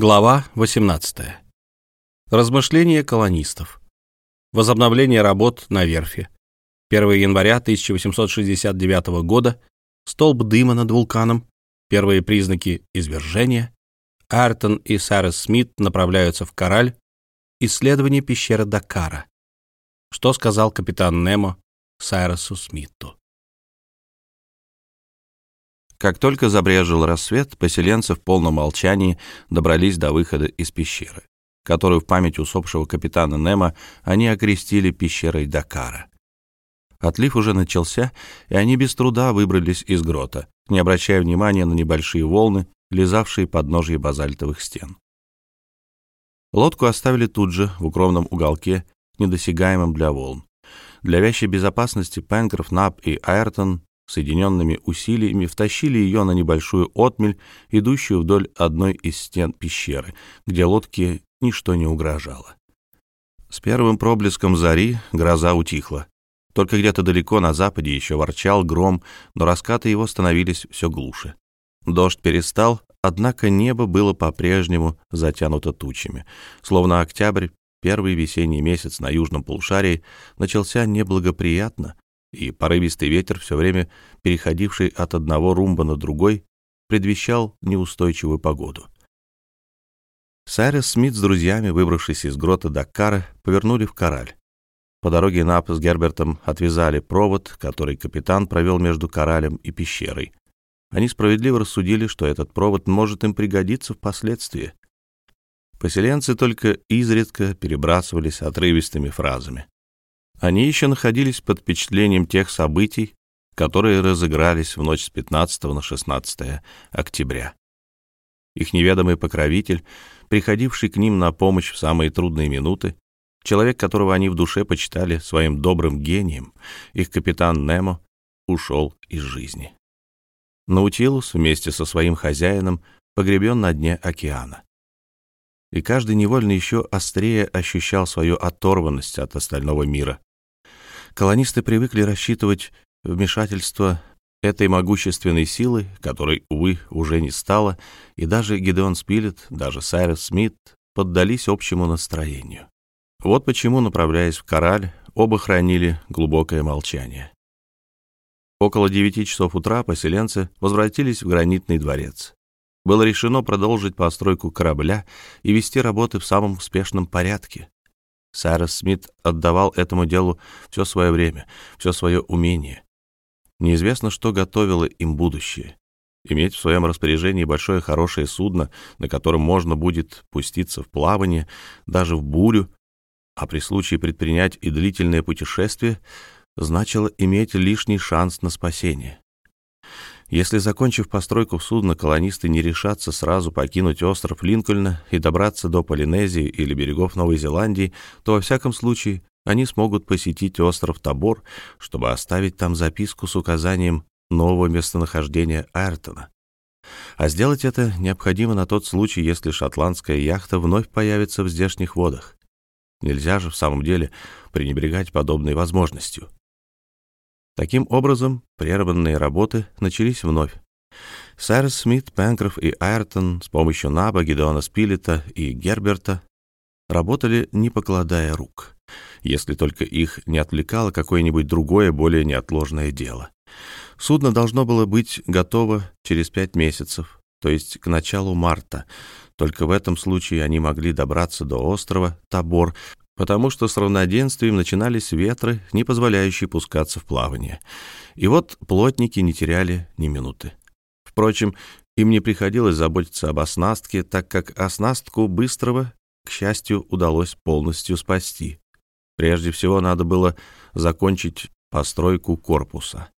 Глава 18. Размышления колонистов. Возобновление работ на верфи. 1 января 1869 года. Столб дыма над вулканом. Первые признаки извержения. Артон и Сарес Смит направляются в Кораль. Исследование пещеры Дакара. Что сказал капитан Немо Сайресу Смиту? Как только забрежил рассвет, поселенцы в полном молчании добрались до выхода из пещеры, которую в память усопшего капитана Немо они окрестили пещерой Дакара. Отлив уже начался, и они без труда выбрались из грота, не обращая внимания на небольшие волны, лизавшие подножье базальтовых стен. Лодку оставили тут же, в укромном уголке, недосягаемом для волн. Для вящей безопасности Пенкроф, Нап и Айртон соединенными усилиями втащили ее на небольшую отмель, идущую вдоль одной из стен пещеры, где лодке ничто не угрожало. С первым проблеском зари гроза утихла. Только где-то далеко на западе еще ворчал гром, но раскаты его становились все глуше. Дождь перестал, однако небо было по-прежнему затянуто тучами, словно октябрь, первый весенний месяц на южном полушарии, начался неблагоприятно, и порывистый ветер, все время переходивший от одного румба на другой, предвещал неустойчивую погоду. Сайрес Смит с друзьями, выбравшись из грота Даккара, повернули в Кораль. По дороге Нап с Гербертом отвязали провод, который капитан провел между Коралем и пещерой. Они справедливо рассудили, что этот провод может им пригодиться впоследствии. Поселенцы только изредка перебрасывались отрывистыми фразами. Они еще находились под впечатлением тех событий, которые разыгрались в ночь с 15 на 16 октября. Их неведомый покровитель, приходивший к ним на помощь в самые трудные минуты, человек, которого они в душе почитали своим добрым гением, их капитан Немо, ушел из жизни. Наутилус вместе со своим хозяином погребен на дне океана. И каждый невольно еще острее ощущал свою оторванность от остального мира, Колонисты привыкли рассчитывать вмешательство этой могущественной силы, которой, увы, уже не стало, и даже Гидеон Спилет, даже Сайрес Смит поддались общему настроению. Вот почему, направляясь в Кораль, оба хранили глубокое молчание. Около девяти часов утра поселенцы возвратились в гранитный дворец. Было решено продолжить постройку корабля и вести работы в самом успешном порядке. Сайрос Смит отдавал этому делу все свое время, все свое умение. Неизвестно, что готовило им будущее. Иметь в своем распоряжении большое хорошее судно, на котором можно будет пуститься в плавание, даже в бурю, а при случае предпринять и длительное путешествие, значило иметь лишний шанс на спасение. Если, закончив постройку судна, колонисты не решатся сразу покинуть остров Линкольна и добраться до Полинезии или берегов Новой Зеландии, то, во всяком случае, они смогут посетить остров Табор, чтобы оставить там записку с указанием нового местонахождения Айртона. А сделать это необходимо на тот случай, если шотландская яхта вновь появится в здешних водах. Нельзя же в самом деле пренебрегать подобной возможностью. Таким образом, прерванные работы начались вновь. Сайрес Смит, Пенкроф и Айртон с помощью Наба, Гидеона Спилета и Герберта работали, не покладая рук, если только их не отвлекало какое-нибудь другое, более неотложное дело. Судно должно было быть готово через пять месяцев, то есть к началу марта. Только в этом случае они могли добраться до острова Табор, потому что с равноденствием начинались ветры, не позволяющие пускаться в плавание. И вот плотники не теряли ни минуты. Впрочем, им не приходилось заботиться об оснастке, так как оснастку быстрого, к счастью, удалось полностью спасти. Прежде всего надо было закончить постройку корпуса.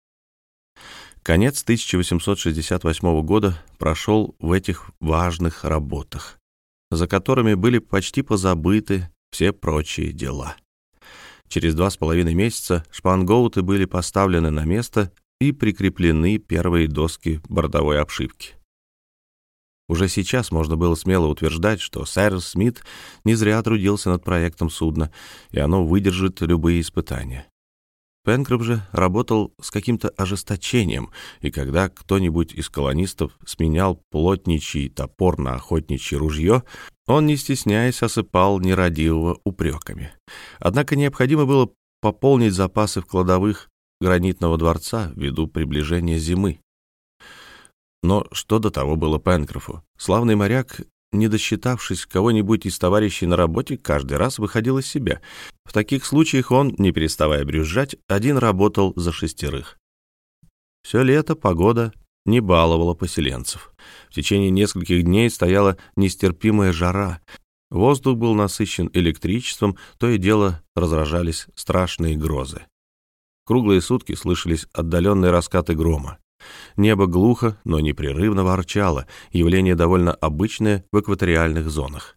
Конец 1868 года прошел в этих важных работах, за которыми были почти позабыты все прочие дела. Через два с половиной месяца шпангоуты были поставлены на место и прикреплены первые доски бортовой обшивки. Уже сейчас можно было смело утверждать, что Сайрс Смит не зря трудился над проектом судна, и оно выдержит любые испытания. Пенкроп же работал с каким-то ожесточением, и когда кто-нибудь из колонистов сменял плотничий топор на охотничье ружье, он, не стесняясь, осыпал нерадивого упреками. Однако необходимо было пополнить запасы в кладовых гранитного дворца ввиду приближения зимы. Но что до того было Пенкрофу? Славный моряк не досчитавшись кого-нибудь из товарищей на работе, каждый раз выходил из себя. В таких случаях он, не переставая брюзжать, один работал за шестерых. Все лето погода не баловала поселенцев. В течение нескольких дней стояла нестерпимая жара. Воздух был насыщен электричеством, то и дело разражались страшные грозы. Круглые сутки слышались отдаленные раскаты грома. Небо глухо, но непрерывно ворчало, явление довольно обычное в экваториальных зонах.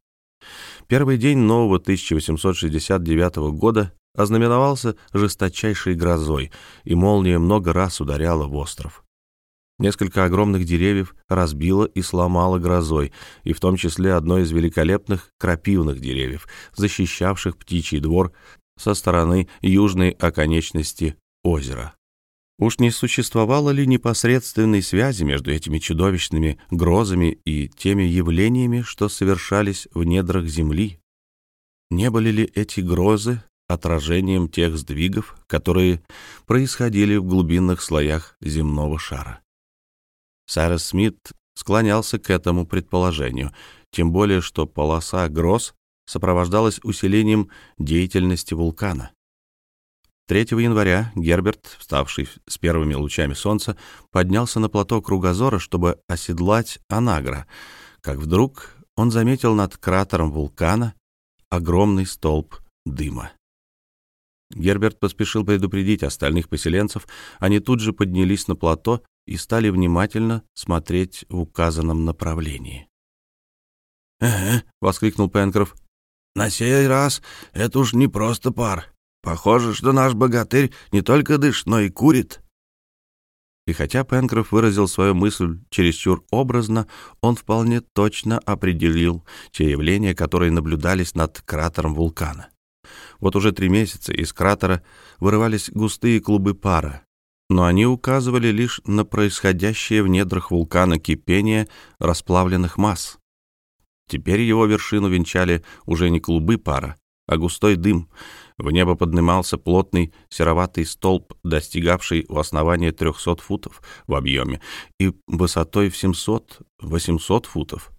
Первый день нового 1869 года ознаменовался жесточайшей грозой, и молния много раз ударяла в остров. Несколько огромных деревьев разбило и сломало грозой, и в том числе одно из великолепных крапивных деревьев, защищавших птичий двор со стороны южной оконечности озера. Уж не существовало ли непосредственной связи между этими чудовищными грозами и теми явлениями, что совершались в недрах Земли? Не были ли эти грозы отражением тех сдвигов, которые происходили в глубинных слоях земного шара? Сайрес Смит склонялся к этому предположению, тем более что полоса гроз сопровождалась усилением деятельности вулкана. 3 января Герберт, вставший с первыми лучами солнца, поднялся на плато Кругозора, чтобы оседлать Анагра, как вдруг он заметил над кратером вулкана огромный столб дыма. Герберт поспешил предупредить остальных поселенцев, они тут же поднялись на плато и стали внимательно смотреть в указанном направлении. «Ага», — воскликнул Пенкроф, — «на сей раз это уж не просто пар, Похоже, что наш богатырь не только дышит, но и курит. И хотя Пенкроф выразил свою мысль чересчур образно, он вполне точно определил те явления, которые наблюдались над кратером вулкана. Вот уже три месяца из кратера вырывались густые клубы пара, но они указывали лишь на происходящее в недрах вулкана кипение расплавленных масс. Теперь его вершину венчали уже не клубы пара, а густой дым — в небо поднимался плотный сероватый столб, достигавший у основания 300 футов в объеме и высотой в 700-800 футов.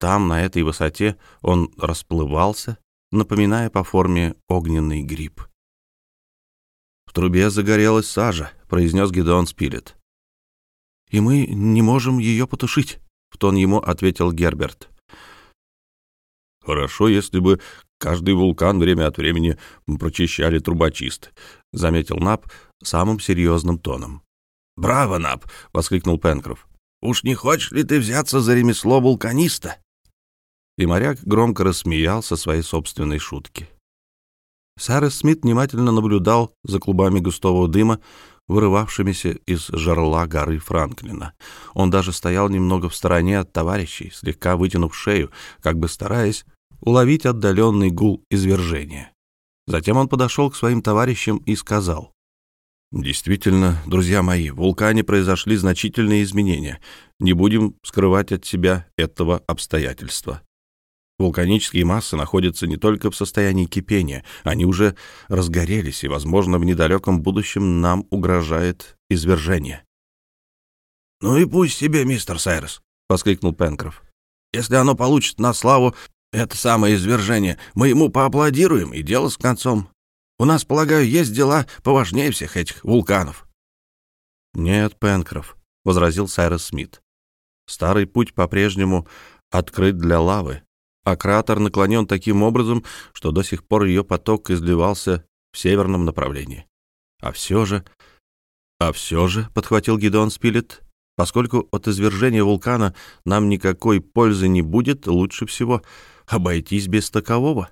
Там, на этой высоте, он расплывался, напоминая по форме огненный гриб. «В трубе загорелась сажа», — произнес Гедеон Спилет. «И мы не можем ее потушить», — в тон ему ответил Герберт. «Хорошо, если бы Каждый вулкан время от времени прочищали трубочисты, — заметил Нап самым серьезным тоном. «Браво, Нап!» — воскликнул Пенкроф. «Уж не хочешь ли ты взяться за ремесло вулканиста?» И моряк громко рассмеялся своей собственной шутки. Сарес Смит внимательно наблюдал за клубами густого дыма, вырывавшимися из жерла горы Франклина. Он даже стоял немного в стороне от товарищей, слегка вытянув шею, как бы стараясь уловить отдаленный гул извержения. Затем он подошел к своим товарищам и сказал. «Действительно, друзья мои, в вулкане произошли значительные изменения. Не будем скрывать от себя этого обстоятельства. Вулканические массы находятся не только в состоянии кипения, они уже разгорелись, и, возможно, в недалеком будущем нам угрожает извержение». «Ну и пусть себе, мистер Сайрес», — воскликнул Пенкроф. «Если оно получит на славу это самое извержение. Мы ему поаплодируем, и дело с концом. У нас, полагаю, есть дела поважнее всех этих вулканов». «Нет, Пенкроф», — возразил Сайрос Смит. «Старый путь по-прежнему открыт для лавы, а кратер наклонен таким образом, что до сих пор ее поток изливался в северном направлении. А все же... А все же, — подхватил Гидеон Спилет, — поскольку от извержения вулкана нам никакой пользы не будет, лучше всего обойтись без такового.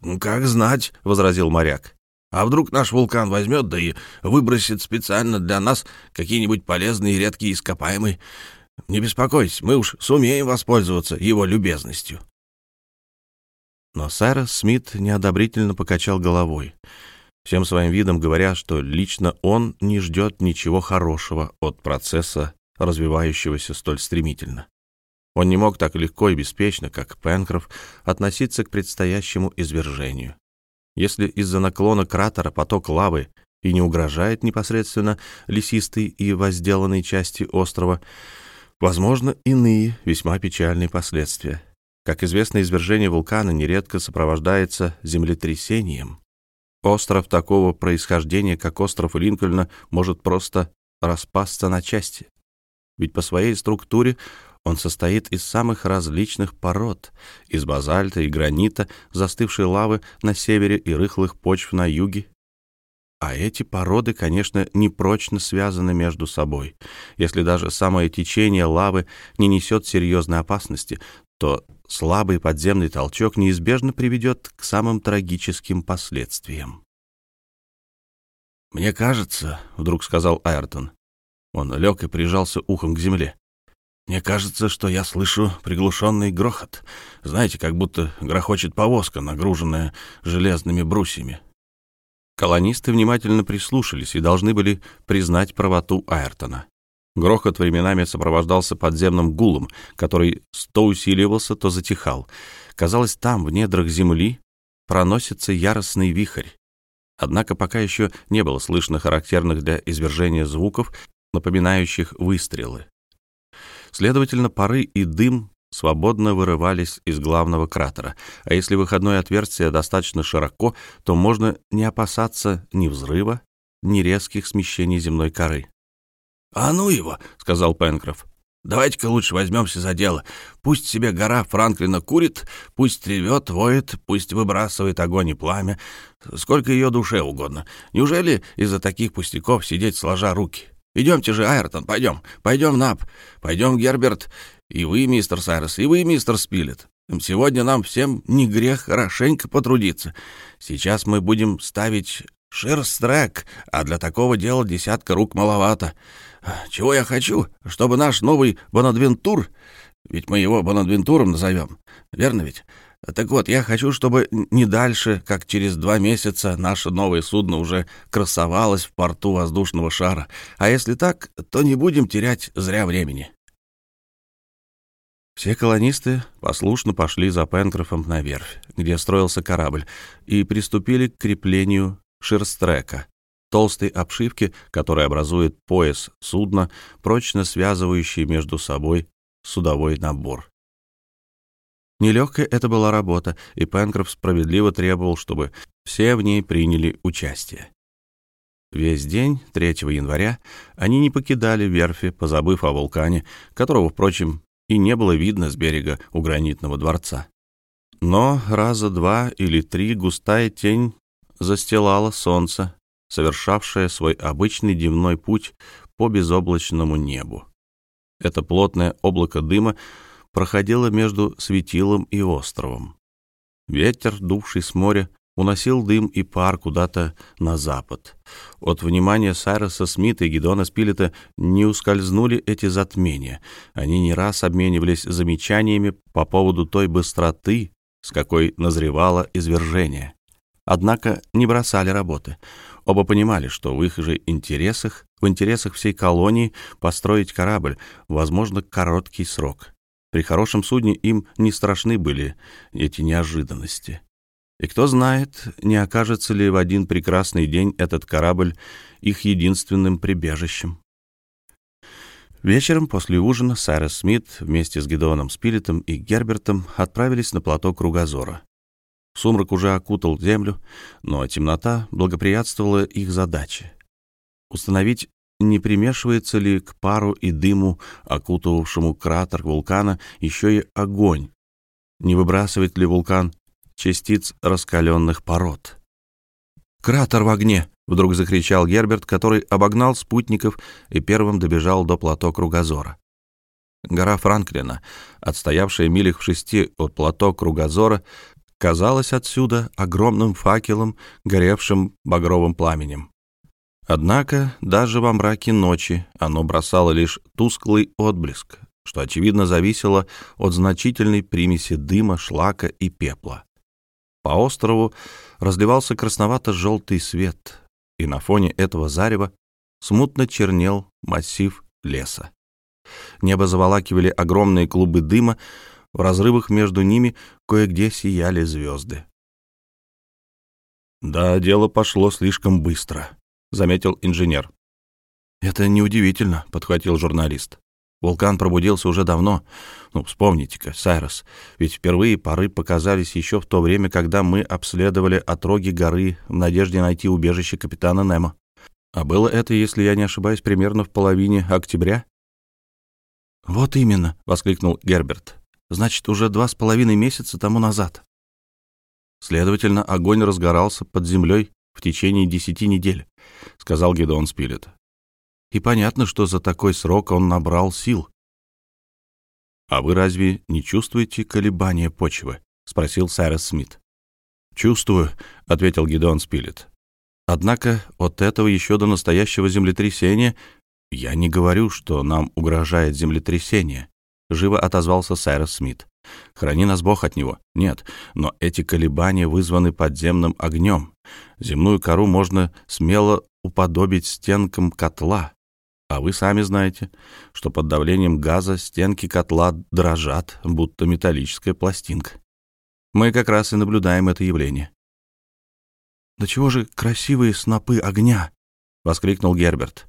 «Ну, «Как знать», — возразил моряк. «А вдруг наш вулкан возьмет, да и выбросит специально для нас какие-нибудь полезные редкие ископаемые? Не беспокойтесь, мы уж сумеем воспользоваться его любезностью». Но Сайрос Смит неодобрительно покачал головой. всем своим видом говоря, что лично он не ждет ничего хорошего от процесса, развивающегося столь стремительно. Он не мог так легко и беспечно, как Пенкроф, относиться к предстоящему извержению. Если из-за наклона кратера поток лавы и не угрожает непосредственно лесистой и возделанной части острова, возможно, иные весьма печальные последствия. Как известно, извержение вулкана нередко сопровождается землетрясением. Остров такого происхождения, как остров Линкольна, может просто распасться на части. Ведь по своей структуре он состоит из самых различных пород, из базальта и гранита, застывшей лавы на севере и рыхлых почв на юге. А эти породы, конечно, непрочно связаны между собой. Если даже самое течение лавы не несет серьезной опасности, то слабый подземный толчок неизбежно приведет к самым трагическим последствиям. «Мне кажется», — вдруг сказал Айртон, он лег и прижался ухом к земле. Мне кажется, что я слышу приглушенный грохот. Знаете, как будто грохочет повозка, нагруженная железными брусьями. Колонисты внимательно прислушались и должны были признать правоту Айртона. Грохот временами сопровождался подземным гулом, который то усиливался, то затихал. Казалось, там, в недрах земли, проносится яростный вихрь. Однако пока еще не было слышно характерных для извержения звуков, напоминающих выстрелы. Следовательно, пары и дым свободно вырывались из главного кратера, а если выходное отверстие достаточно широко, то можно не опасаться ни взрыва, ни резких смещений земной коры. «А ну его!» — сказал Пенкроф. «Давайте-ка лучше возьмемся за дело. Пусть себе гора Франклина курит, пусть ревет, воет, пусть выбрасывает огонь и пламя, сколько ее душе угодно. Неужели из-за таких пустяков сидеть сложа руки? Идемте же, Айртон, пойдем, пойдем, Нап, пойдем, Герберт, и вы, мистер Сайрес, и вы, мистер Спилет. Сегодня нам всем не грех хорошенько потрудиться. Сейчас мы будем ставить шерстрек, а для такого дела десятка рук маловато. Чего я хочу? Чтобы наш новый Бонадвентур, ведь мы его Бонадвентуром назовем, верно ведь? Так вот, я хочу, чтобы не дальше, как через два месяца, наше новое судно уже красовалось в порту воздушного шара. А если так, то не будем терять зря времени. Все колонисты послушно пошли за Пенкрофом на верфь, где строился корабль, и приступили к креплению ширстрека, толстой обшивки, которая образует пояс судна, прочно связывающий между собой судовой набор. Нелегкая это была работа, и Пенкроф справедливо требовал, чтобы все в ней приняли участие. Весь день, 3 января, они не покидали верфи, позабыв о вулкане, которого, впрочем, и не было видно с берега у гранитного дворца. Но раза два или три густая тень застилала солнце, совершавшее свой обычный дневной путь по безоблачному небу. Это плотное облако дыма проходила между светилом и островом. Ветер, дувший с моря, уносил дым и пар куда-то на запад. От внимания Сайроса Смита и Гедона Спилета не ускользнули эти затмения. Они не раз обменивались замечаниями по поводу той быстроты, с какой назревало извержение. Однако не бросали работы. Оба понимали, что в их же интересах, в интересах всей колонии, построить корабль, возможно, короткий срок. При хорошем судне им не страшны были эти неожиданности. И кто знает, не окажется ли в один прекрасный день этот корабль их единственным прибежищем. Вечером после ужина Сайрес Смит вместе с Гедеоном Спилетом и Гербертом отправились на плато Кругозора. Сумрак уже окутал землю, но темнота благоприятствовала их задаче. Установить не примешивается ли к пару и дыму, окутывавшему кратер вулкана, еще и огонь? Не выбрасывает ли вулкан частиц раскаленных пород? «Кратер в огне!» — вдруг закричал Герберт, который обогнал спутников и первым добежал до плато Кругозора. Гора Франклина, отстоявшая милях в шести от плато Кругозора, казалась отсюда огромным факелом, горевшим багровым пламенем. Однако даже во мраке ночи оно бросало лишь тусклый отблеск, что, очевидно, зависело от значительной примеси дыма, шлака и пепла. По острову разливался красновато-желтый свет, и на фоне этого зарева смутно чернел массив леса. Небо заволакивали огромные клубы дыма, в разрывах между ними кое-где сияли звезды. «Да, дело пошло слишком быстро», — заметил инженер. «Это неудивительно», — подхватил журналист. «Вулкан пробудился уже давно. Ну, вспомните-ка, Сайрос, ведь впервые пары показались еще в то время, когда мы обследовали отроги горы в надежде найти убежище капитана Немо. А было это, если я не ошибаюсь, примерно в половине октября?» «Вот именно», — воскликнул Герберт. «Значит, уже два с половиной месяца тому назад». Следовательно, огонь разгорался под землей в течение десяти недель, — сказал Гедеон Спилет. И понятно, что за такой срок он набрал сил. «А вы разве не чувствуете колебания почвы?» — спросил Сайрес Смит. «Чувствую», — ответил Гедеон Спилет. «Однако от этого еще до настоящего землетрясения я не говорю, что нам угрожает землетрясение», — живо отозвался Сайрес Смит. Храни нас Бог от него. Нет, но эти колебания вызваны подземным огнем. Земную кору можно смело уподобить стенкам котла. А вы сами знаете, что под давлением газа стенки котла дрожат, будто металлическая пластинка. Мы как раз и наблюдаем это явление. «Да чего же красивые снопы огня!» — воскликнул Герберт.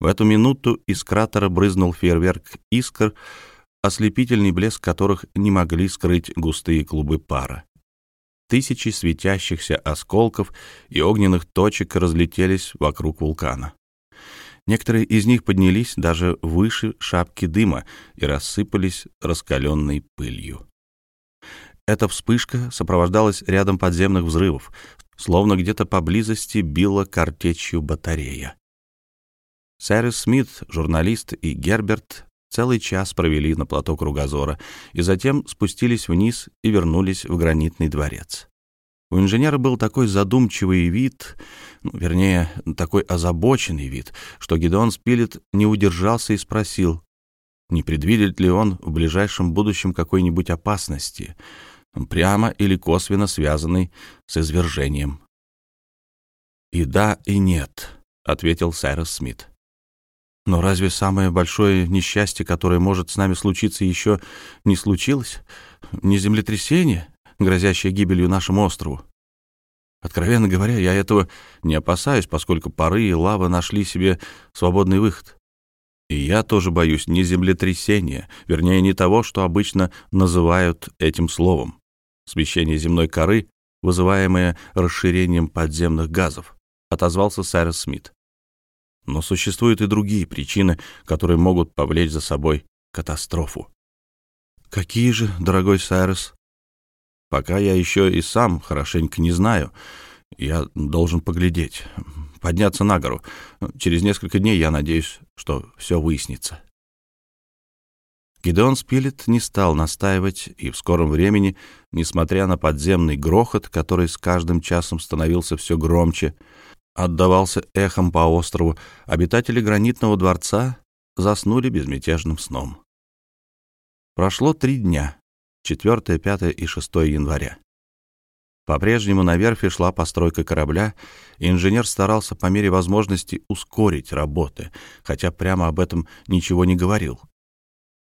В эту минуту из кратера брызнул фейерверк искр, ослепительный блеск которых не могли скрыть густые клубы пара. Тысячи светящихся осколков и огненных точек разлетелись вокруг вулкана. Некоторые из них поднялись даже выше шапки дыма и рассыпались раскаленной пылью. Эта вспышка сопровождалась рядом подземных взрывов, словно где-то поблизости била картечью батарея. Сэрис Смит, журналист, и Герберт Целый час провели на плато Кругозора и затем спустились вниз и вернулись в гранитный дворец. У инженера был такой задумчивый вид, ну, вернее, такой озабоченный вид, что Гидеон Спилет не удержался и спросил, не предвидит ли он в ближайшем будущем какой-нибудь опасности, прямо или косвенно связанной с извержением. «И да, и нет», — ответил Сайрос Смит. Но разве самое большое несчастье, которое может с нами случиться, еще не случилось? Не землетрясение, грозящее гибелью нашему острову? Откровенно говоря, я этого не опасаюсь, поскольку пары и лава нашли себе свободный выход. И я тоже боюсь не землетрясения, вернее, не того, что обычно называют этим словом. Смещение земной коры, вызываемое расширением подземных газов, отозвался Сайрес Смит. Но существуют и другие причины, которые могут повлечь за собой катастрофу. Какие же, дорогой Сайрес? Пока я еще и сам хорошенько не знаю. Я должен поглядеть, подняться на гору. Через несколько дней я надеюсь, что все выяснится. Гидеон Спилет не стал настаивать, и в скором времени, несмотря на подземный грохот, который с каждым часом становился все громче, отдавался эхом по острову, обитатели гранитного дворца заснули безмятежным сном. Прошло три дня, 4, 5 и 6 января. По-прежнему на верфи шла постройка корабля, и инженер старался по мере возможности ускорить работы, хотя прямо об этом ничего не говорил.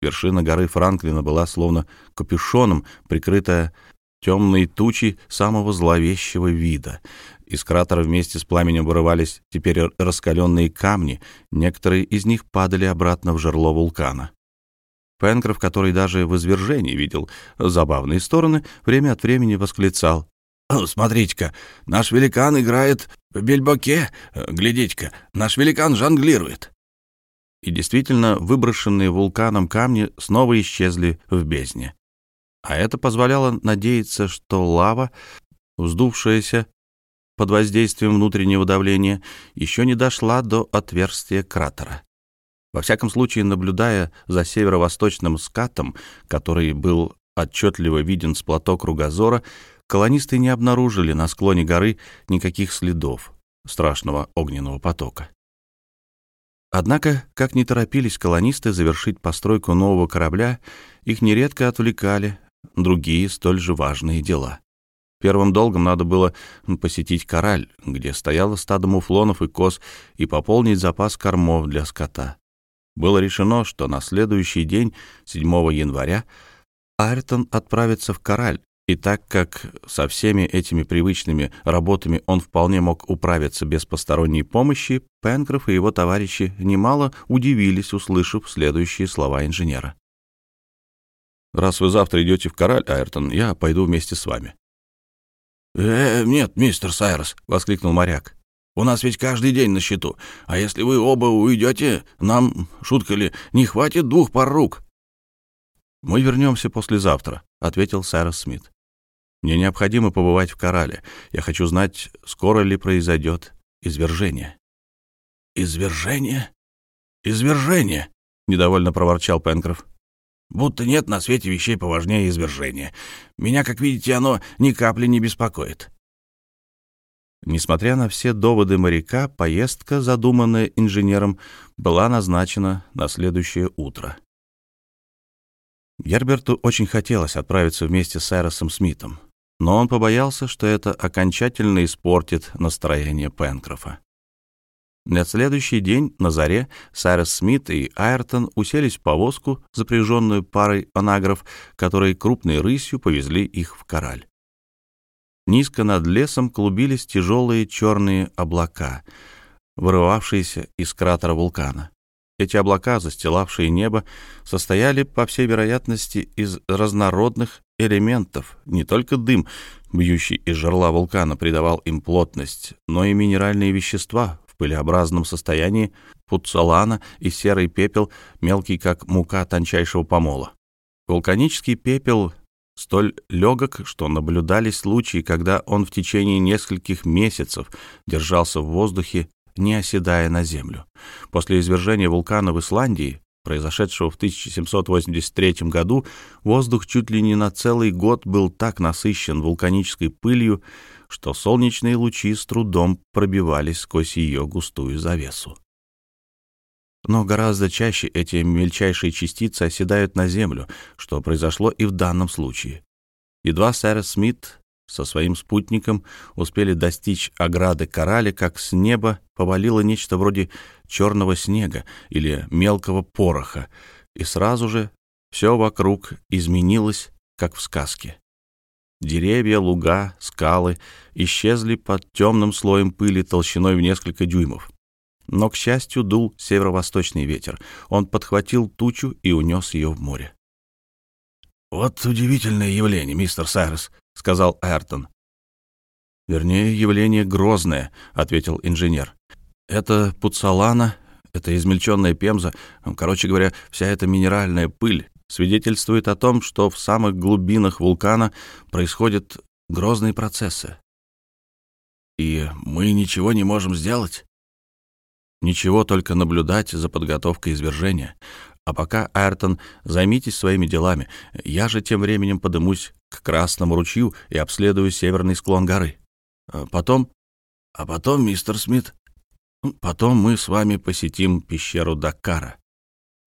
Вершина горы Франклина была словно капюшоном, прикрытая темной тучей самого зловещего вида. Из кратера вместе с пламенем вырывались теперь раскаленные камни, некоторые из них падали обратно в жерло вулкана. Пенкроф, который даже в извержении видел забавные стороны, время от времени восклицал. «Смотрите-ка, наш великан играет в бельбоке. Глядите-ка, наш великан жонглирует». И действительно, выброшенные вулканом камни снова исчезли в бездне а это позволяло надеяться, что лава, вздувшаяся под воздействием внутреннего давления, еще не дошла до отверстия кратера. Во всяком случае, наблюдая за северо-восточным скатом, который был отчетливо виден с плато Кругозора, колонисты не обнаружили на склоне горы никаких следов страшного огненного потока. Однако, как не торопились колонисты завершить постройку нового корабля, их нередко отвлекали другие столь же важные дела. Первым долгом надо было посетить Кораль, где стояло стадо муфлонов и коз, и пополнить запас кормов для скота. Было решено, что на следующий день, 7 января, Айртон отправится в Кораль, и так как со всеми этими привычными работами он вполне мог управиться без посторонней помощи, Пенкроф и его товарищи немало удивились, услышав следующие слова инженера. «Раз вы завтра идете в Кораль, Айртон, я пойду вместе с вами». «Э, нет, мистер Сайрос», — воскликнул моряк. «У нас ведь каждый день на счету, а если вы оба уйдете, нам, шутка ли, не хватит двух пар рук». «Мы вернемся послезавтра», — ответил Сайрос Смит. Мне необходимо побывать в Корале. Я хочу знать, скоро ли произойдет извержение». «Извержение? Извержение?» — недовольно проворчал Пенкроф. «Будто нет на свете вещей поважнее извержения. Меня, как видите, оно ни капли не беспокоит». Несмотря на все доводы моряка, поездка, задуманная инженером, была назначена на следующее утро. Герберту очень хотелось отправиться вместе с Айросом Смитом но он побоялся, что это окончательно испортит настроение Пенкрофа. На следующий день на заре Сайрес Смит и Айртон уселись в повозку, запряженную парой анагров, которые крупной рысью повезли их в кораль. Низко над лесом клубились тяжелые черные облака, вырывавшиеся из кратера вулкана. Эти облака, застилавшие небо, состояли, по всей вероятности, из разнородных элементов. Не только дым, бьющий из жерла вулкана, придавал им плотность, но и минеральные вещества в пылеобразном состоянии, пуцалана и серый пепел, мелкий, как мука тончайшего помола. Вулканический пепел столь легок, что наблюдались случаи, когда он в течение нескольких месяцев держался в воздухе не оседая на землю. После извержения вулкана в Исландии, произошедшего в 1783 году, воздух чуть ли не на целый год был так насыщен вулканической пылью, что солнечные лучи с трудом пробивались сквозь ее густую завесу. Но гораздо чаще эти мельчайшие частицы оседают на землю, что произошло и в данном случае. Едва сэр Смит со своим спутником успели достичь ограды кораля, как с неба повалило нечто вроде черного снега или мелкого пороха, и сразу же все вокруг изменилось, как в сказке. Деревья, луга, скалы исчезли под темным слоем пыли толщиной в несколько дюймов. Но, к счастью, дул северо-восточный ветер. Он подхватил тучу и унес ее в море. «Вот удивительное явление, мистер Сайрес», — сказал Айртон. «Вернее, явление грозное», — ответил инженер. «Это пуцалана, это измельченная пемза, короче говоря, вся эта минеральная пыль свидетельствует о том, что в самых глубинах вулкана происходят грозные процессы. И мы ничего не можем сделать? Ничего, только наблюдать за подготовкой извержения. А пока, Айртон, займитесь своими делами. Я же тем временем подымусь к Красному ручью и обследую северный склон горы. А потом... А потом, мистер Смит, потом мы с вами посетим пещеру Дакара.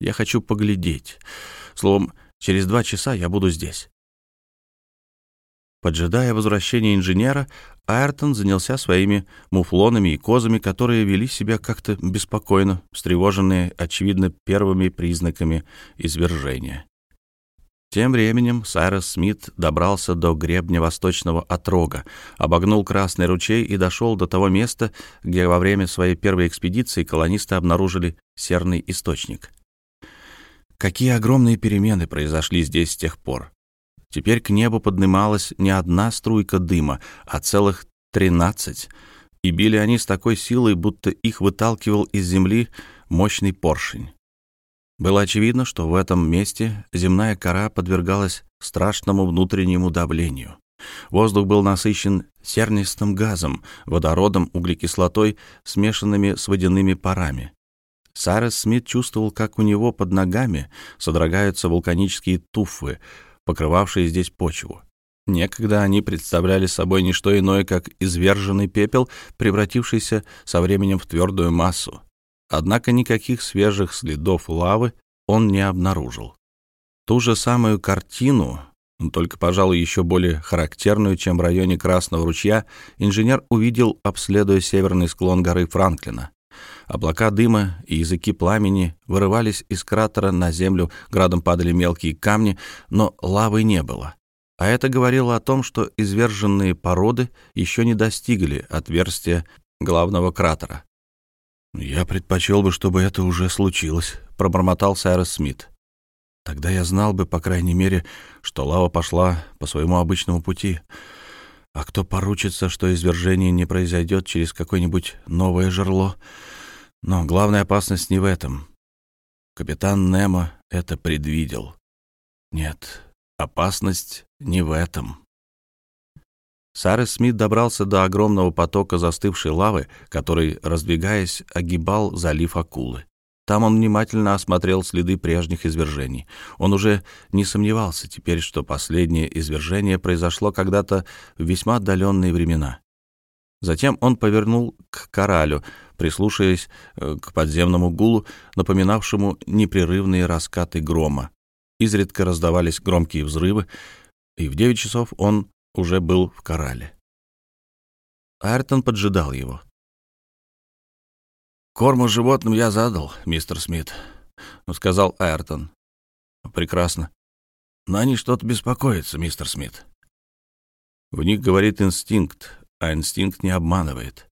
Я хочу поглядеть. Словом, через два часа я буду здесь. Поджидая возвращения инженера, Айртон занялся своими муфлонами и козами, которые вели себя как-то беспокойно, встревоженные, очевидно, первыми признаками извержения. Тем временем Сайрос Смит добрался до гребня восточного отрога, обогнул Красный ручей и дошел до того места, где во время своей первой экспедиции колонисты обнаружили серный источник. Какие огромные перемены произошли здесь с тех пор. Теперь к небу поднималась не одна струйка дыма, а целых тринадцать, и били они с такой силой, будто их выталкивал из земли мощный поршень. Было очевидно, что в этом месте земная кора подвергалась страшному внутреннему давлению. Воздух был насыщен сернистым газом, водородом, углекислотой, смешанными с водяными парами. Сайрес Смит чувствовал, как у него под ногами содрогаются вулканические туфы, покрывавшие здесь почву. Некогда они представляли собой не что иное, как изверженный пепел, превратившийся со временем в твердую массу. Однако никаких свежих следов лавы он не обнаружил. Ту же самую картину Только, пожалуй, еще более характерную, чем в районе Красного ручья, инженер увидел, обследуя северный склон горы Франклина. Облака дыма и языки пламени вырывались из кратера на землю, градом падали мелкие камни, но лавы не было. А это говорило о том, что изверженные породы еще не достигли отверстия главного кратера. «Я предпочел бы, чтобы это уже случилось», — пробормотал Сайрос Смит. «Тогда я знал бы, по крайней мере, что лава пошла по своему обычному пути. А кто поручится, что извержение не произойдет через какое-нибудь новое жерло? Но главная опасность не в этом. Капитан Немо это предвидел. Нет, опасность не в этом». Сарес Смит добрался до огромного потока застывшей лавы, который, раздвигаясь, огибал залив Акулы. Там он внимательно осмотрел следы прежних извержений. Он уже не сомневался теперь, что последнее извержение произошло когда-то в весьма отдаленные времена. Затем он повернул к коралю, прислушаясь э, к подземному гулу, напоминавшему непрерывные раскаты грома. Изредка раздавались громкие взрывы, и в девять часов он уже был в корале. Айртон поджидал его. «Корму животным я задал, мистер Смит», — сказал Айртон. «Прекрасно. Но они что-то беспокоятся, мистер Смит». В них говорит инстинкт, а инстинкт не обманывает.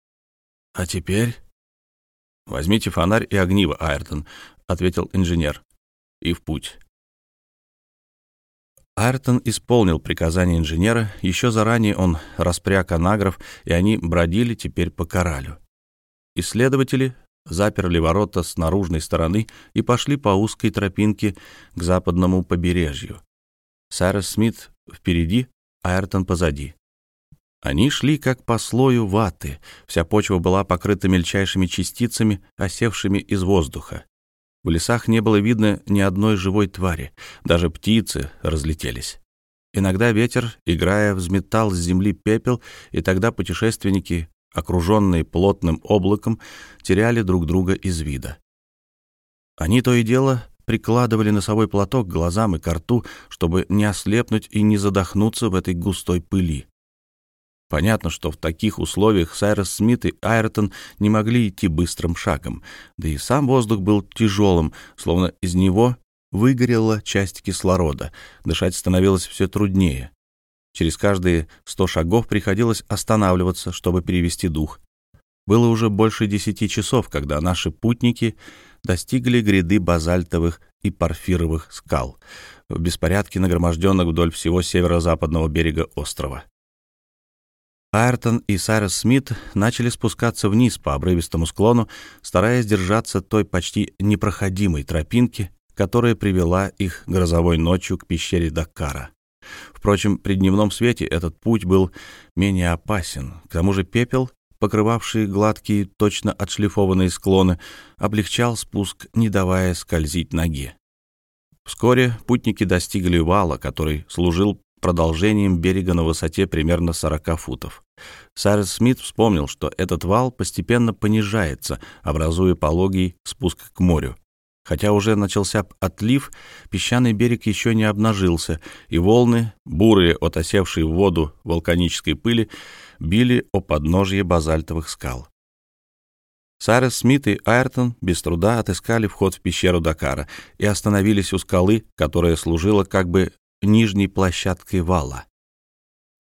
«А теперь?» «Возьмите фонарь и огниво, Айртон», — ответил инженер. «И в путь». Айртон исполнил приказание инженера, еще заранее он распряг анагров, и они бродили теперь по коралю. Исследователи заперли ворота с наружной стороны и пошли по узкой тропинке к западному побережью. Сайрес Смит впереди, Айртон позади. Они шли как по слою ваты, вся почва была покрыта мельчайшими частицами, осевшими из воздуха. В лесах не было видно ни одной живой твари, даже птицы разлетелись. Иногда ветер, играя, взметал с земли пепел, и тогда путешественники, окруженные плотным облаком, теряли друг друга из вида. Они то и дело прикладывали носовой платок к глазам и к рту, чтобы не ослепнуть и не задохнуться в этой густой пыли. Понятно, что в таких условиях Сайрос Смит и Айртон не могли идти быстрым шагом, да и сам воздух был тяжелым, словно из него выгорела часть кислорода, дышать становилось все труднее. Через каждые сто шагов приходилось останавливаться, чтобы перевести дух. Было уже больше десяти часов, когда наши путники достигли гряды базальтовых и порфировых скал, в беспорядке нагроможденных вдоль всего северо-западного берега острова. Айртон и Сайрес Смит начали спускаться вниз по обрывистому склону, стараясь держаться той почти непроходимой тропинки, которая привела их грозовой ночью к пещере Даккара. Впрочем, при дневном свете этот путь был менее опасен. К тому же пепел, покрывавший гладкие, точно отшлифованные склоны, облегчал спуск, не давая скользить ноге. Вскоре путники достигли вала, который служил продолжением берега на высоте примерно 40 футов. Сайрес Смит вспомнил, что этот вал постепенно понижается, образуя пологий спуск к морю. Хотя уже начался отлив, песчаный берег еще не обнажился, и волны, бурые от осевшей в воду вулканической пыли, били о подножье базальтовых скал. Сайрес Смит и Айртон без труда отыскали вход в пещеру Дакара и остановились у скалы, которая служила как бы нижней площадкой вала.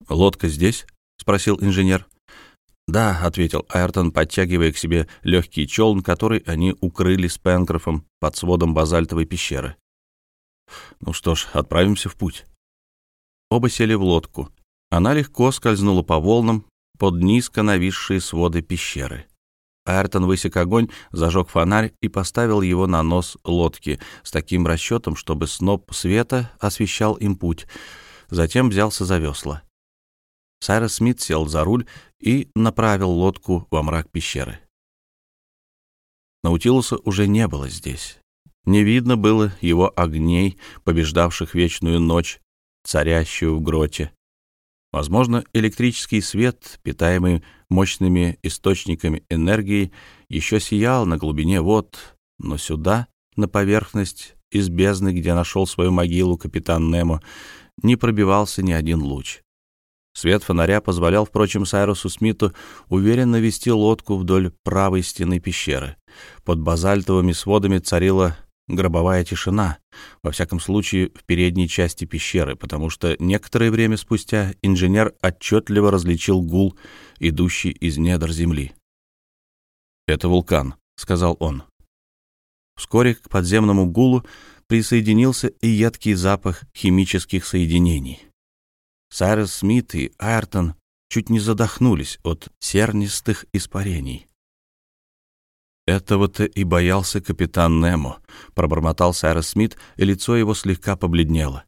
«Лодка здесь?» — спросил инженер. «Да», — ответил Айртон, подтягивая к себе легкий челн, который они укрыли с Пенкрофом под сводом базальтовой пещеры. «Ну что ж, отправимся в путь». Оба сели в лодку. Она легко скользнула по волнам под низко нависшие своды пещеры. Айртон высек огонь, зажег фонарь и поставил его на нос лодки с таким расчетом, чтобы сноп света освещал им путь. Затем взялся за весла. Сайрос Смит сел за руль и направил лодку во мрак пещеры. Наутилуса уже не было здесь. Не видно было его огней, побеждавших вечную ночь, царящую в гроте. Возможно, электрический свет, питаемый мощными источниками энергии, еще сиял на глубине вод, но сюда, на поверхность, из бездны, где нашел свою могилу капитан Немо, не пробивался ни один луч. Свет фонаря позволял, впрочем, Сайрусу Смиту уверенно вести лодку вдоль правой стены пещеры. Под базальтовыми сводами царила гробовая тишина, во всяком случае в передней части пещеры, потому что некоторое время спустя инженер отчетливо различил гул, идущий из недр земли. «Это вулкан», — сказал он. Вскоре к подземному гулу присоединился и едкий запах химических соединений. Сайрес Смит и Айртон чуть не задохнулись от сернистых испарений. «Этого-то и боялся капитан Немо», — пробормотал Сайрес Смит, и лицо его слегка побледнело.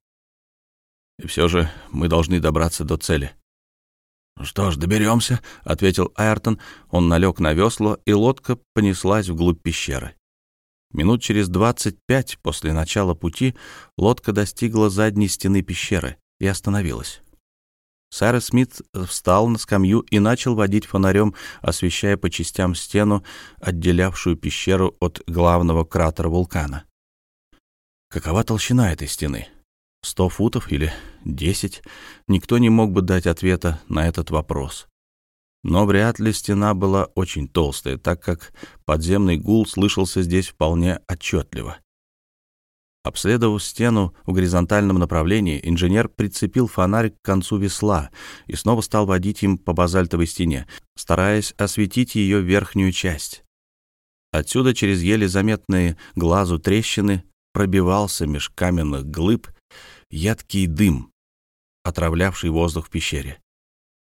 «И все же мы должны добраться до цели». «Что ж, доберемся», — ответил Айртон. Он налег на весло, и лодка понеслась вглубь пещеры. Минут через двадцать пять после начала пути лодка достигла задней стены пещеры и остановилась. Сайрес Смит встал на скамью и начал водить фонарем, освещая по частям стену, отделявшую пещеру от главного кратера вулкана. Какова толщина этой стены? Сто футов или десять? Никто не мог бы дать ответа на этот вопрос. Но вряд ли стена была очень толстая, так как подземный гул слышался здесь вполне отчетливо. Обследовав стену в горизонтальном направлении, инженер прицепил фонарь к концу весла и снова стал водить им по базальтовой стене, стараясь осветить ее верхнюю часть. Отсюда через еле заметные глазу трещины пробивался меж каменных глыб едкий дым, отравлявший воздух в пещере.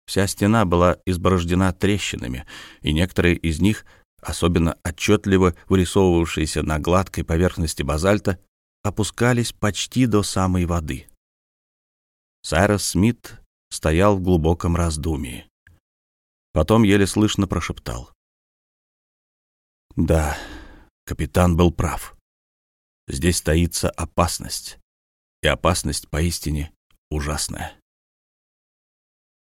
Вся стена была изборождена трещинами, и некоторые из них, особенно отчетливо вырисовывавшиеся на гладкой поверхности базальта, опускались почти до самой воды. Сайрос Смит стоял в глубоком раздумии. Потом еле слышно прошептал. «Да, капитан был прав. Здесь таится опасность, и опасность поистине ужасная».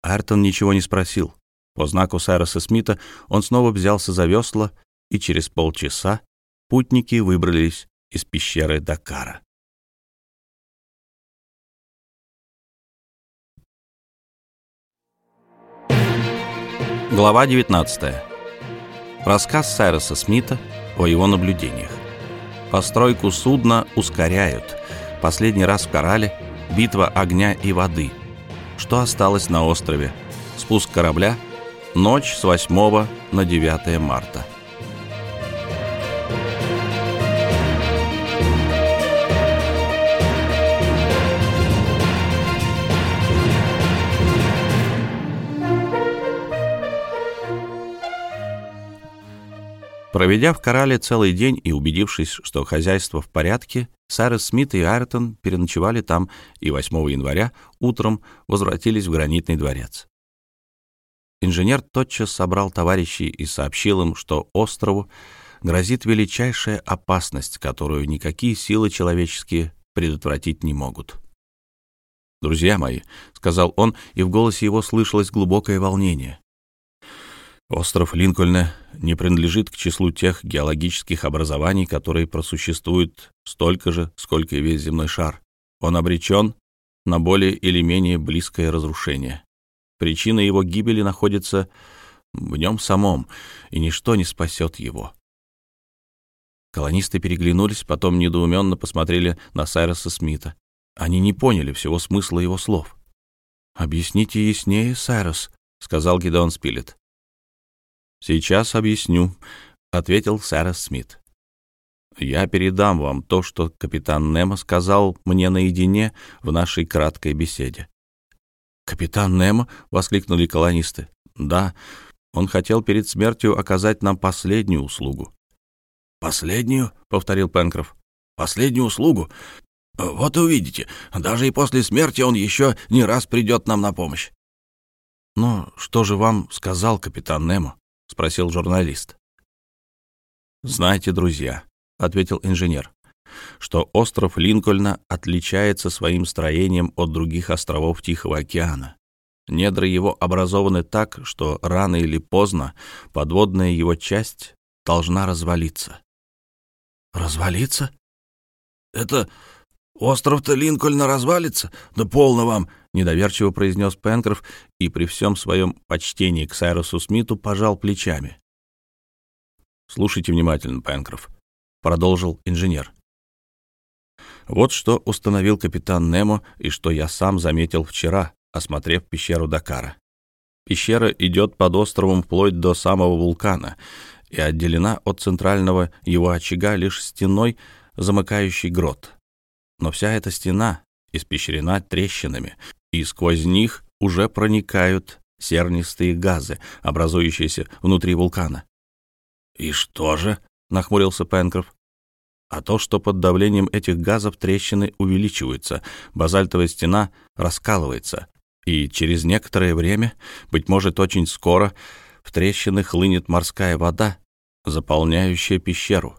Артон ничего не спросил. По знаку Сайроса Смита он снова взялся за весла, и через полчаса путники выбрались из пещеры Дакара. Глава 19. Рассказ Сайроса Смита о его наблюдениях. Постройку судна ускоряют. Последний раз в Корале битва огня и воды. Что осталось на острове? Спуск корабля. Ночь с 8 на 9 марта. Проведя в Корале целый день и убедившись, что хозяйство в порядке, Сайрес Смит и Айртон переночевали там и 8 января утром возвратились в гранитный дворец. Инженер тотчас собрал товарищей и сообщил им, что острову грозит величайшая опасность, которую никакие силы человеческие предотвратить не могут. «Друзья мои», — сказал он, и в голосе его слышалось глубокое волнение, Остров Линкольна не принадлежит к числу тех геологических образований, которые просуществуют столько же, сколько и весь земной шар. Он обречен на более или менее близкое разрушение. Причина его гибели находится в нем самом, и ничто не спасет его. Колонисты переглянулись, потом недоуменно посмотрели на Сайроса Смита. Они не поняли всего смысла его слов. «Объясните яснее, Сайрос», — сказал Гидеон Спилет. «Сейчас объясню», — ответил Сара Смит. «Я передам вам то, что капитан Немо сказал мне наедине в нашей краткой беседе». «Капитан Немо?» — воскликнули колонисты. «Да, он хотел перед смертью оказать нам последнюю услугу». «Последнюю?» — повторил Пенкроф. «Последнюю услугу? Вот увидите, даже и после смерти он еще не раз придет нам на помощь». «Но что же вам сказал капитан Немо?» — спросил журналист. «Знаете, друзья», — ответил инженер, «что остров Линкольна отличается своим строением от других островов Тихого океана. Недра его образованы так, что рано или поздно подводная его часть должна развалиться». «Развалиться? Это... Остров-то Линкольна развалится? Да полно вам!» — недоверчиво произнес Пенкроф и при всем своем почтении к Сайрусу Смиту пожал плечами. «Слушайте внимательно, Пенкроф», — продолжил инженер. «Вот что установил капитан Немо и что я сам заметил вчера, осмотрев пещеру Дакара. Пещера идет под островом вплоть до самого вулкана и отделена от центрального его очага лишь стеной, замыкающей грот. Но вся эта стена испещрена трещинами, и сквозь них уже проникают сернистые газы, образующиеся внутри вулкана. «И что же?» — нахмурился Пенкроф. «А то, что под давлением этих газов трещины увеличиваются, базальтовая стена раскалывается, и через некоторое время, быть может, очень скоро, в трещины хлынет морская вода, заполняющая пещеру».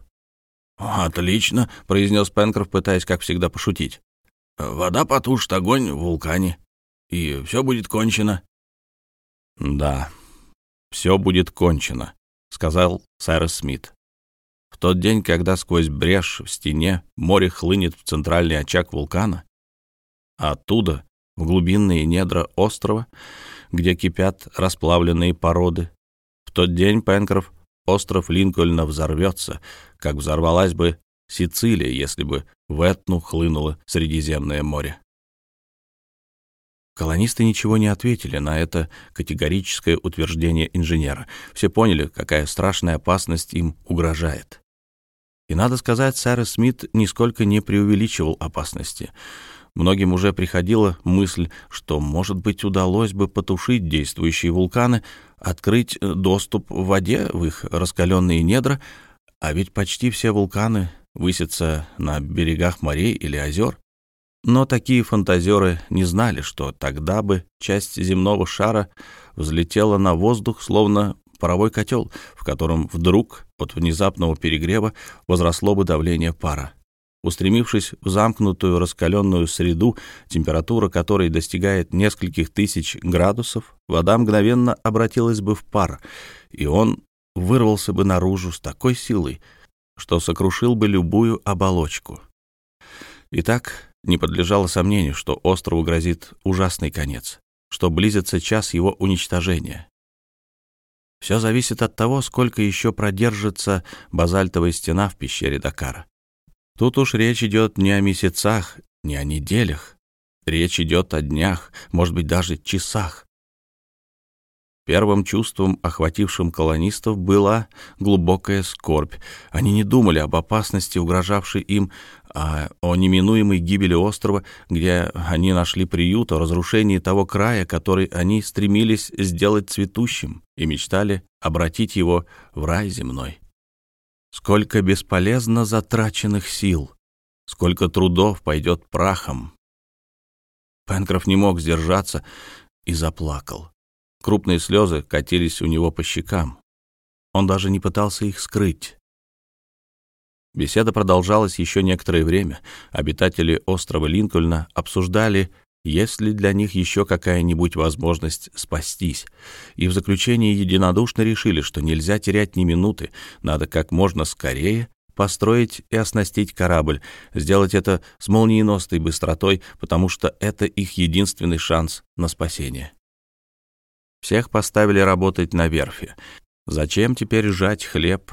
«Отлично», — произнес Пенкроф, пытаясь, как всегда, пошутить. «Вода потушит огонь в вулкане, и все будет кончено». «Да, все будет кончено», сказал Сайрос Смит. В тот день, когда сквозь брешь в стене море хлынет в центральный очаг вулкана, а оттуда, в глубинные недра острова, где кипят расплавленные породы, в тот день, Пенкроф, остров Линкольна взорвется, как взорвалась бы Сицилия, если бы в Этну хлынуло Средиземное море. Колонисты ничего не ответили на это категорическое утверждение инженера. Все поняли, какая страшная опасность им угрожает. И надо сказать, Сара Смит нисколько не преувеличивал опасности. Многим уже приходила мысль, что, может быть, удалось бы потушить действующие вулканы, открыть доступ в воде в их раскаленные недра, а ведь почти все вулканы высятся на берегах морей или озер. Но такие фантазеры не знали, что тогда бы часть земного шара взлетела на воздух, словно паровой котел, в котором вдруг от внезапного перегрева возросло бы давление пара. Устремившись в замкнутую раскаленную среду, температура которой достигает нескольких тысяч градусов, вода мгновенно обратилась бы в пар, и он вырвался бы наружу с такой силой, что сокрушил бы любую оболочку. Итак, не подлежало сомнению, что острову грозит ужасный конец, что близится час его уничтожения. Все зависит от того, сколько еще продержится базальтовая стена в пещере Дакара. Тут уж речь идет не о месяцах, не о неделях. Речь идет о днях, может быть, даже часах. Первым чувством, охватившим колонистов, была глубокая скорбь. Они не думали об опасности, угрожавшей им, а о неминуемой гибели острова, где они нашли приют, о разрушении того края, который они стремились сделать цветущим и мечтали обратить его в рай земной. Сколько бесполезно затраченных сил, сколько трудов пойдет прахом. Пенкроф не мог сдержаться и заплакал. Крупные слезы катились у него по щекам. Он даже не пытался их скрыть. Беседа продолжалась еще некоторое время. Обитатели острова Линкольна обсуждали, есть ли для них еще какая-нибудь возможность спастись, и в заключении единодушно решили, что нельзя терять ни минуты, надо как можно скорее построить и оснастить корабль, сделать это с молниеносной быстротой, потому что это их единственный шанс на спасение. Всех поставили работать на верфи. Зачем теперь жать хлеб,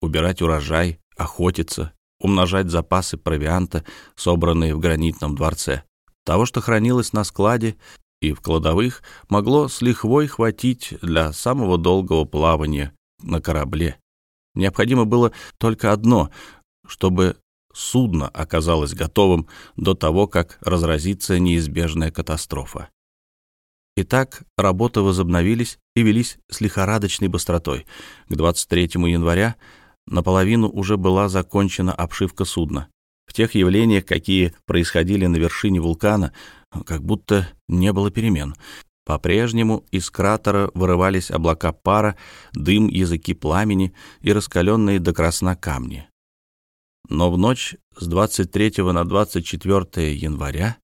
убирать урожай, охотиться, умножать запасы провианта, собранные в гранитном дворце? Того, что хранилось на складе и в кладовых, могло с лихвой хватить для самого долгого плавания на корабле. Необходимо было только одно, чтобы судно оказалось готовым до того, как разразится неизбежная катастрофа. Итак, работы возобновились и велись с лихорадочной быстротой. К 23 января наполовину уже была закончена обшивка судна. В тех явлениях, какие происходили на вершине вулкана, как будто не было перемен. По-прежнему из кратера вырывались облака пара, дым, языки пламени и раскаленные до красна камни. Но в ночь с 23 на 24 января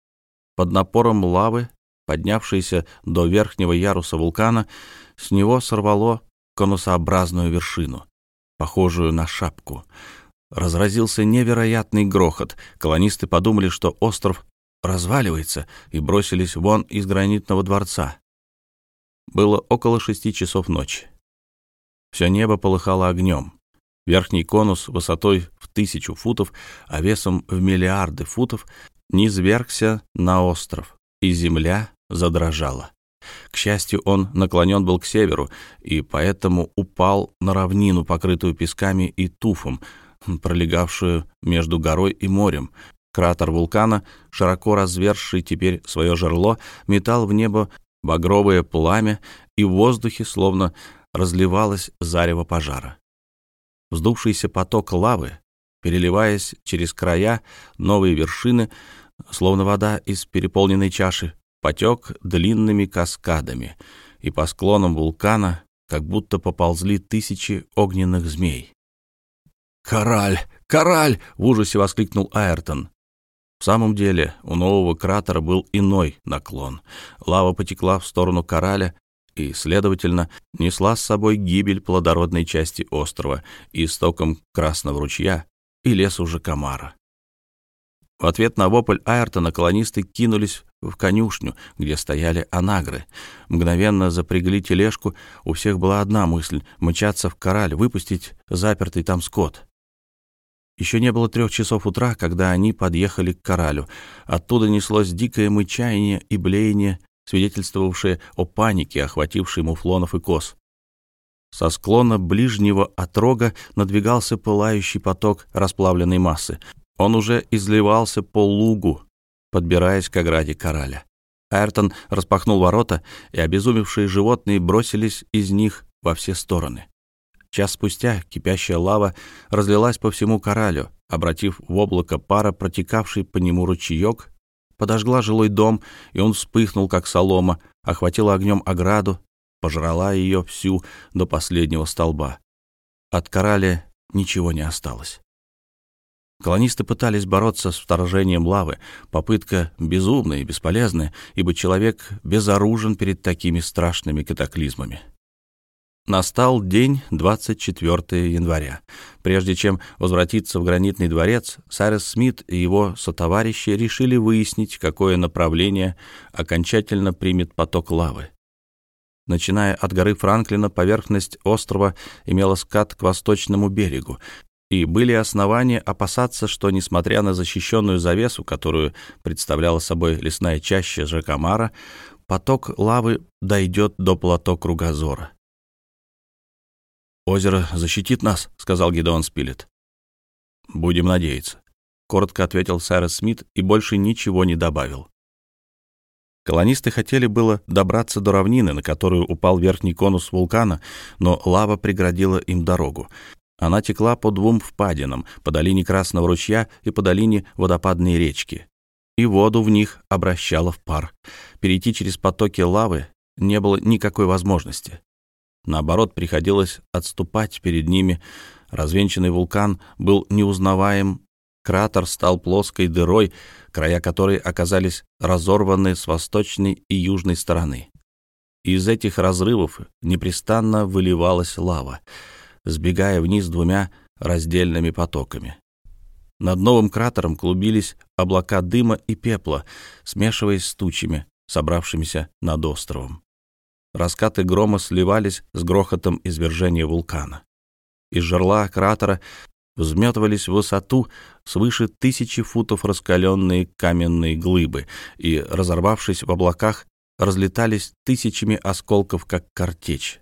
под напором лавы поднявшийся до верхнего яруса вулкана, с него сорвало конусообразную вершину, похожую на шапку. разразился невероятный грохот. Колонисты подумали, что остров разваливается, и бросились вон из гранитного дворца. Было около шести часов ночи. Все небо полыхало огнем. Верхний конус высотой в тысячу футов, а весом в миллиарды футов низвергся на остров, и земля задрожала. К счастью, он наклонен был к северу, и поэтому упал на равнину, покрытую песками и туфом, пролегавшую между горой и морем. Кратер вулкана, широко разверший теперь свое жерло, метал в небо багровое пламя, и в воздухе словно разливалось зарево пожара. Вздувшийся поток лавы, переливаясь через края новые вершины, словно вода из переполненной чаши, потек длинными каскадами, и по склонам вулкана как будто поползли тысячи огненных змей. «Кораль! Кораль!» — в ужасе воскликнул Айртон. В самом деле у нового кратера был иной наклон. Лава потекла в сторону кораля и, следовательно, несла с собой гибель плодородной части острова и истоком Красного ручья и лесу Жакомара. В ответ на вопль Айртона колонисты кинулись в конюшню, где стояли анагры. Мгновенно запрягли тележку, у всех была одна мысль — мчаться в кораль, выпустить запертый там скот. Еще не было трех часов утра, когда они подъехали к коралю. Оттуда неслось дикое мычание и блеяние, свидетельствовавшее о панике, охватившей муфлонов и коз. Со склона ближнего отрога надвигался пылающий поток расплавленной массы. Он уже изливался по лугу, подбираясь к ограде кораля. Айртон распахнул ворота, и обезумевшие животные бросились из них во все стороны. Час спустя кипящая лава разлилась по всему коралю, обратив в облако пара протекавший по нему ручеек, подожгла жилой дом, и он вспыхнул, как солома, охватила огнем ограду, пожрала ее всю до последнего столба. От кораля ничего не осталось. Колонисты пытались бороться с вторжением лавы. Попытка безумная и бесполезная, ибо человек безоружен перед такими страшными катаклизмами. Настал день 24 января. Прежде чем возвратиться в гранитный дворец, Сайрес Смит и его сотоварищи решили выяснить, какое направление окончательно примет поток лавы. Начиная от горы Франклина, поверхность острова имела скат к восточному берегу, и были основания опасаться, что, несмотря на защищенную завесу, которую представляла собой лесная чаща Жакомара, поток лавы дойдет до плато Кругозора. «Озеро защитит нас», — сказал Гидеон Спилет. «Будем надеяться», — коротко ответил Сайрес Смит и больше ничего не добавил. Колонисты хотели было добраться до равнины, на которую упал верхний конус вулкана, но лава преградила им дорогу. Она текла по двум впадинам, по долине Красного ручья и по долине водопадной речки. И воду в них обращала в пар. Перейти через потоки лавы не было никакой возможности. Наоборот, приходилось отступать перед ними. Развенчанный вулкан был неузнаваем, кратер стал плоской дырой, края которой оказались разорваны с восточной и южной стороны. Из этих разрывов непрестанно выливалась лава, сбегая вниз двумя раздельными потоками. Над новым кратером клубились облака дыма и пепла, смешиваясь с тучами, собравшимися над островом. Раскаты грома сливались с грохотом извержения вулкана. Из жерла кратера взметывались в высоту свыше тысячи футов раскаленные каменные глыбы и, разорвавшись в облаках, разлетались тысячами осколков, как картечь.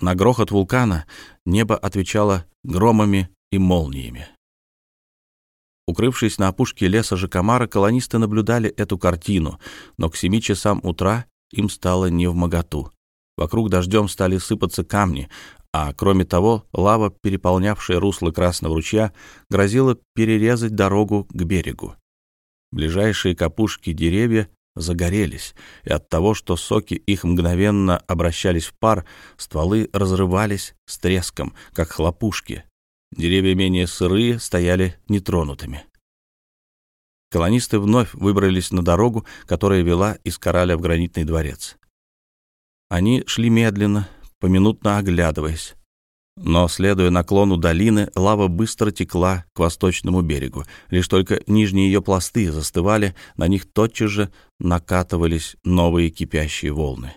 На грохот вулкана небо отвечало громами и молниями. Укрывшись на опушке леса Жакомара, колонисты наблюдали эту картину, но к семи часам утра им стало не в моготу. Вокруг дождем стали сыпаться камни, а кроме того, лава, переполнявшая русло Красного ручья, грозила перерезать дорогу к берегу. Ближайшие капушки деревья загорелись, и от того, что соки их мгновенно обращались в пар, стволы разрывались с треском, как хлопушки. Деревья менее сырые стояли нетронутыми. Колонисты вновь выбрались на дорогу, которая вела из Кораля в гранитный дворец. Они шли медленно, поминутно оглядываясь. Но, следуя наклону долины, лава быстро текла к восточному берегу. Лишь только нижние ее пласты застывали, на них тотчас же накатывались новые кипящие волны.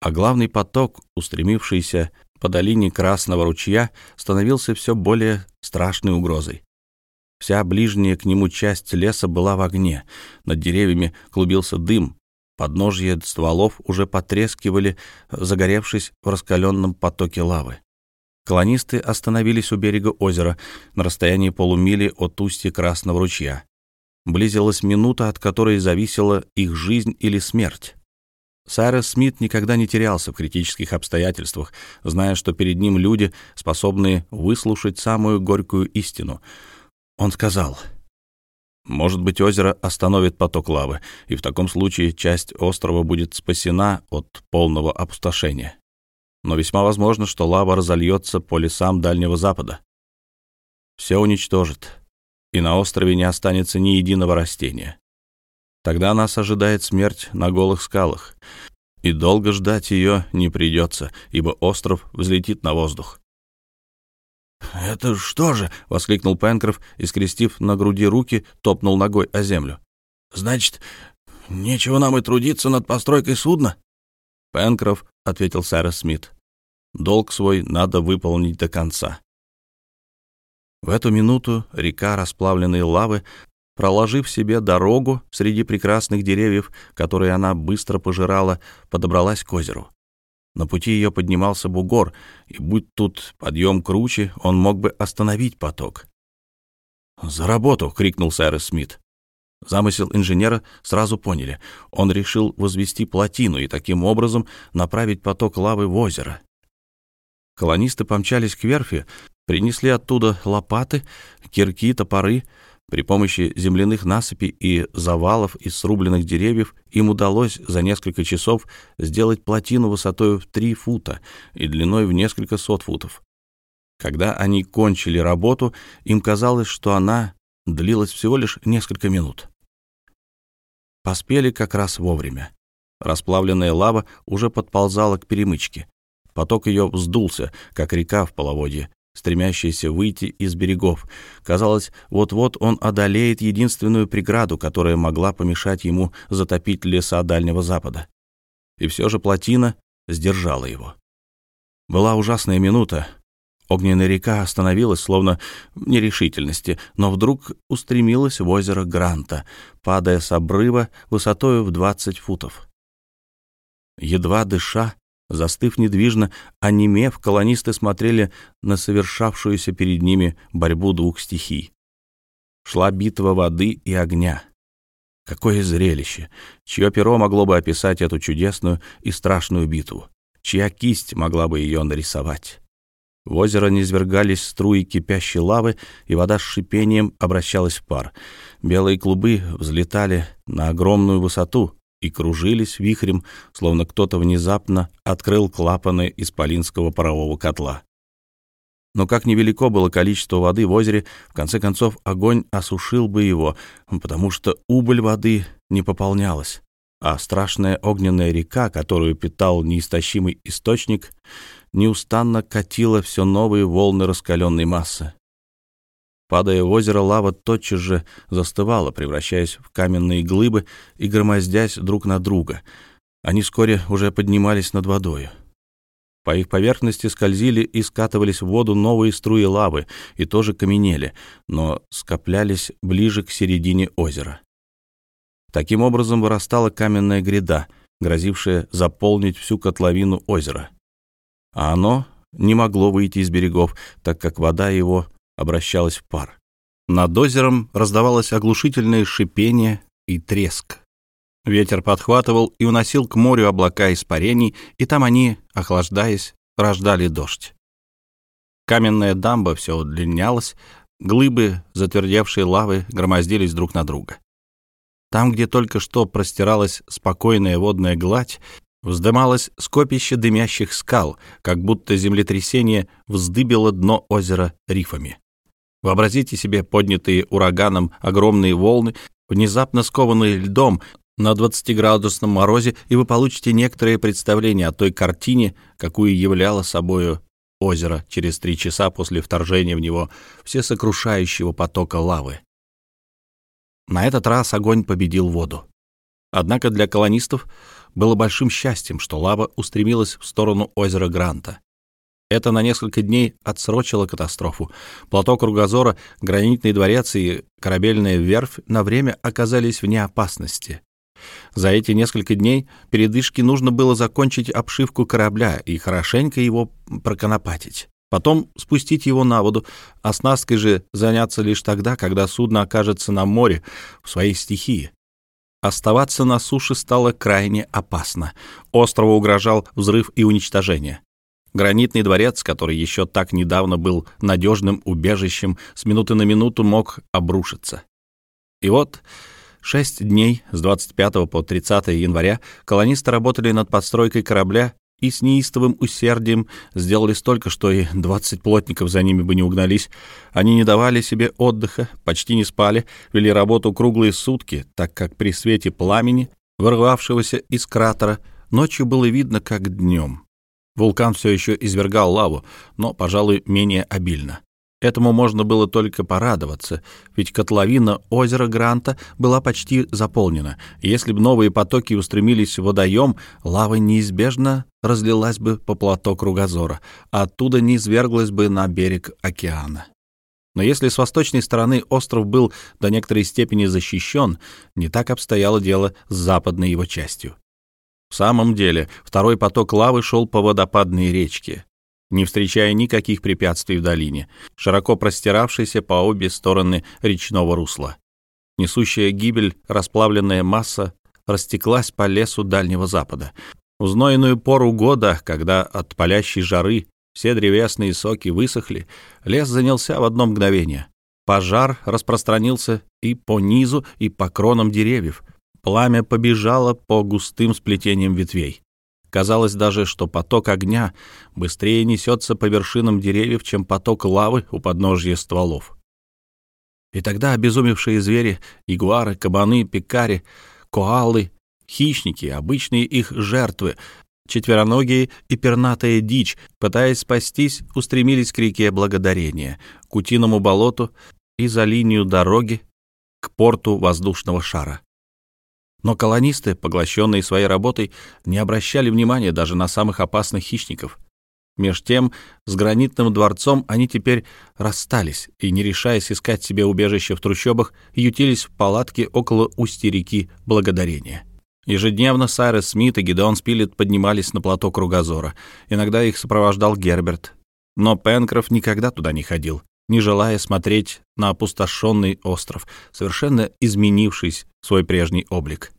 А главный поток, устремившийся по долине Красного ручья, становился все более страшной угрозой. Вся ближняя к нему часть леса была в огне, над деревьями клубился дым, подножья стволов уже потрескивали, загоревшись в раскаленном потоке лавы. Колонисты остановились у берега озера на расстоянии полумили от устья Красного ручья. Близилась минута, от которой зависела их жизнь или смерть. Сайрес Смит никогда не терялся в критических обстоятельствах, зная, что перед ним люди, способные выслушать самую горькую истину — он сказал, «Может быть, озеро остановит поток лавы, и в таком случае часть острова будет спасена от полного опустошения. Но весьма возможно, что лава разольется по лесам Дальнего Запада. Все уничтожит, и на острове не останется ни единого растения. Тогда нас ожидает смерть на голых скалах, и долго ждать ее не придется, ибо остров взлетит на воздух. «Это что же?» — воскликнул Пенкроф и, скрестив на груди руки, топнул ногой о землю. «Значит, нечего нам и трудиться над постройкой судна?» «Пенкроф», — ответил Сайрес Смит, — «долг свой надо выполнить до конца». В эту минуту река расплавленной лавы, проложив себе дорогу среди прекрасных деревьев, которые она быстро пожирала, подобралась к озеру. На пути ее поднимался бугор, и будь тут подъем круче, он мог бы остановить поток. «За работу!» — крикнул Сайрес Смит. Замысел инженера сразу поняли. Он решил возвести плотину и таким образом направить поток лавы в озеро. Колонисты помчались к верфи, принесли оттуда лопаты, кирки, топоры — при помощи земляных насыпей и завалов из срубленных деревьев им удалось за несколько часов сделать плотину высотой в три фута и длиной в несколько сот футов. Когда они кончили работу, им казалось, что она длилась всего лишь несколько минут. Поспели как раз вовремя. Расплавленная лава уже подползала к перемычке. Поток ее вздулся, как река в половодье, стремящийся выйти из берегов. Казалось, вот-вот он одолеет единственную преграду, которая могла помешать ему затопить леса Дальнего Запада. И все же плотина сдержала его. Была ужасная минута. Огненная река остановилась, словно в нерешительности, но вдруг устремилась в озеро Гранта, падая с обрыва высотою в 20 футов. Едва дыша, Застыв недвижно, онемев, колонисты смотрели на совершавшуюся перед ними борьбу двух стихий. Шла битва воды и огня. Какое зрелище! Чье перо могло бы описать эту чудесную и страшную битву? Чья кисть могла бы ее нарисовать? В озеро низвергались струи кипящей лавы, и вода с шипением обращалась в пар. Белые клубы взлетали на огромную высоту, и кружились вихрем, словно кто-то внезапно открыл клапаны исполинского парового котла. Но как невелико было количество воды в озере, в конце концов огонь осушил бы его, потому что убыль воды не пополнялась, а страшная огненная река, которую питал неистощимый источник, неустанно катила все новые волны раскаленной массы. Падая в озеро, лава тотчас же застывала, превращаясь в каменные глыбы и громоздясь друг на друга. Они вскоре уже поднимались над водою. По их поверхности скользили и скатывались в воду новые струи лавы и тоже каменели, но скоплялись ближе к середине озера. Таким образом вырастала каменная гряда, грозившая заполнить всю котловину озера. А оно не могло выйти из берегов, так как вода его обращалась в пар. Над озером раздавалось оглушительное шипение и треск. Ветер подхватывал и уносил к морю облака испарений, и там они, охлаждаясь, рождали дождь. Каменная дамба все удлинялась, глыбы затвердевшей лавы громоздились друг на друга. Там, где только что простиралась спокойная водная гладь, вздымалось скопище дымящих скал, как будто землетрясение вздыбило дно озера рифами. Вообразите себе поднятые ураганом огромные волны, внезапно скованные льдом на 20-градусном морозе, и вы получите некоторое представление о той картине, какую являла собою озера через три часа после вторжения в него всесокрушающего потока лавы. На этот раз огонь победил воду. Однако для колонистов было большим счастьем, что лава устремилась в сторону озера Гранта. Это на несколько дней отсрочило катастрофу. Платок Кругозора, гранитный дворец и корабельная верфь на время оказались вне опасности. За эти несколько дней передышки нужно было закончить обшивку корабля и хорошенько его проконопатить. Потом спустить его на воду, а оснасткой же заняться лишь тогда, когда судно окажется на море в своей стихии. Оставаться на суше стало крайне опасно. Острову угрожал взрыв и уничтожение. Гранитный дворец, который еще так недавно был надежным убежищем, с минуты на минуту мог обрушиться. И вот шесть дней с 25 по 30 января колонисты работали над подстройкой корабля и с неистовым усердием сделали столько, что и 20 плотников за ними бы не угнались. Они не давали себе отдыха, почти не спали, вели работу круглые сутки, так как при свете пламени, вырвавшегося из кратера, ночью было видно, как днем. Вулкан все еще извергал лаву, но, пожалуй, менее обильно. Этому можно было только порадоваться, ведь котловина озера Гранта была почти заполнена. Если бы новые потоки устремились в водоем, лава неизбежно разлилась бы по плато Кругозора, а оттуда не изверглась бы на берег океана. Но если с восточной стороны остров был до некоторой степени защищен, не так обстояло дело с западной его частью. В самом деле, второй поток лавы шел по водопадной речке, не встречая никаких препятствий в долине, широко простиравшейся по обе стороны речного русла. Несущая гибель расплавленная масса растеклась по лесу Дальнего Запада. В знойную пору года, когда от палящей жары все древесные соки высохли, лес занялся в одно мгновение. Пожар распространился и по низу, и по кронам деревьев — Пламя побежало по густым сплетениям ветвей. Казалось даже, что поток огня быстрее несется по вершинам деревьев, чем поток лавы у подножья стволов. И тогда обезумевшие звери, ягуары, кабаны, пекари, коалы, хищники, обычные их жертвы, четвероногие и пернатая дичь, пытаясь спастись, устремились к реке Благодарения, к утиному болоту и за линию дороги к порту воздушного шара. Но колонисты, поглощенные своей работой, не обращали внимания даже на самых опасных хищников. Меж тем, с гранитным дворцом они теперь расстались и, не решаясь искать себе убежище в трущобах, ютились в палатке около устья реки Благодарения. Ежедневно Сайрес Смит и Гидеон Спилет поднимались на плато Кругозора. Иногда их сопровождал Герберт. Но Пенкроф никогда туда не ходил, не желая смотреть на опустошенный остров, совершенно изменивший свой прежний облик.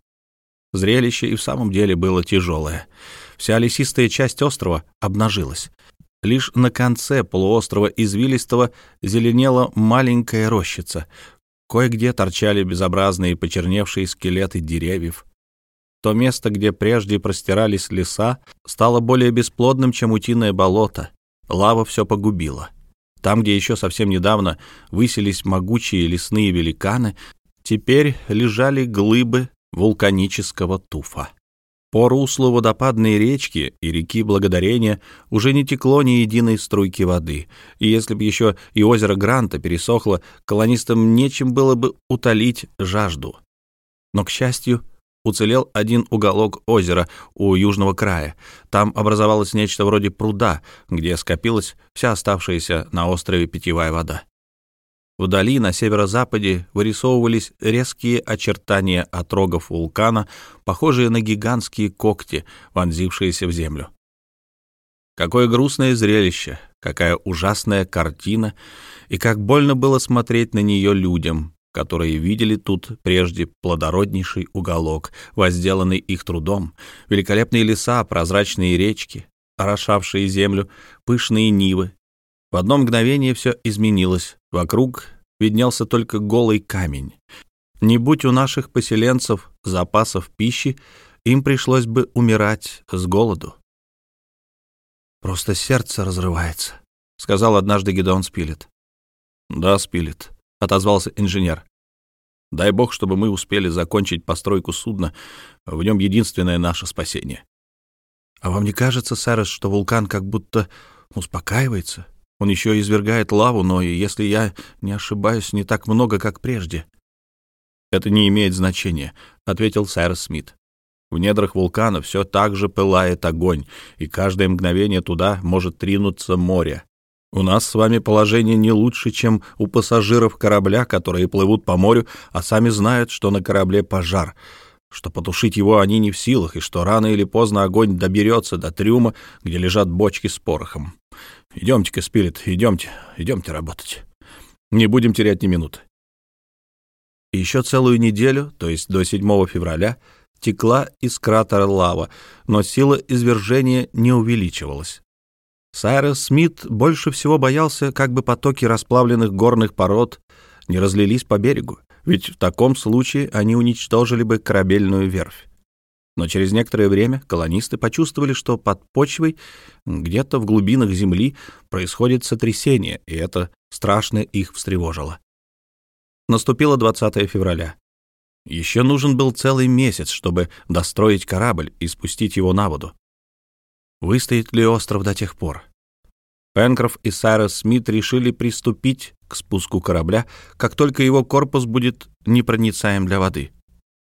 Зрелище и в самом деле было тяжелое. Вся лесистая часть острова обнажилась. Лишь на конце полуострова извилистого зеленела маленькая рощица. Кое-где торчали безобразные почерневшие скелеты деревьев. То место, где прежде простирались леса, стало более бесплодным, чем утиное болото. Лава все погубила. Там, где еще совсем недавно высились могучие лесные великаны, теперь лежали глыбы вулканического туфа. По руслу водопадной речки и реки Благодарения уже не текло ни единой струйки воды, и если бы еще и озеро Гранта пересохло, колонистам нечем было бы утолить жажду. Но, к счастью, уцелел один уголок озера у южного края. Там образовалось нечто вроде пруда, где скопилась вся оставшаяся на острове питьевая вода. Вдали, на северо-западе, вырисовывались резкие очертания отрогов вулкана, похожие на гигантские когти, вонзившиеся в землю. Какое грустное зрелище, какая ужасная картина, и как больно было смотреть на нее людям, которые видели тут прежде плодороднейший уголок, возделанный их трудом, великолепные леса, прозрачные речки, орошавшие землю, пышные нивы, в одно мгновение все изменилось. Вокруг виднелся только голый камень. Не будь у наших поселенцев запасов пищи, им пришлось бы умирать с голоду. «Просто сердце разрывается», — сказал однажды Гедеон Спилет. «Да, Спилет», — отозвался инженер. «Дай бог, чтобы мы успели закончить постройку судна. В нем единственное наше спасение». «А вам не кажется, Сарес, что вулкан как будто успокаивается. Он еще извергает лаву, но, если я не ошибаюсь, не так много, как прежде. «Это не имеет значения», — ответил сэр Смит. «В недрах вулкана все так же пылает огонь, и каждое мгновение туда может тринуться море. У нас с вами положение не лучше, чем у пассажиров корабля, которые плывут по морю, а сами знают, что на корабле пожар, что потушить его они не в силах, и что рано или поздно огонь доберется до трюма, где лежат бочки с порохом. Идемте-ка, Спирит, идемте, идемте работать. Не будем терять ни минуты. Еще целую неделю, то есть до 7 февраля, текла из кратера лава, но сила извержения не увеличивалась. Сайрес Смит больше всего боялся, как бы потоки расплавленных горных пород не разлились по берегу, ведь в таком случае они уничтожили бы корабельную верфь. Но через некоторое время колонисты почувствовали, что под почвой, где-то в глубинах земли, происходит сотрясение, и это страшно их встревожило. Наступило 20 февраля. Еще нужен был целый месяц, чтобы достроить корабль и спустить его на воду. Выстоит ли остров до тех пор? Пенкроф и Сайрос Смит решили приступить к спуску корабля, как только его корпус будет непроницаем для воды.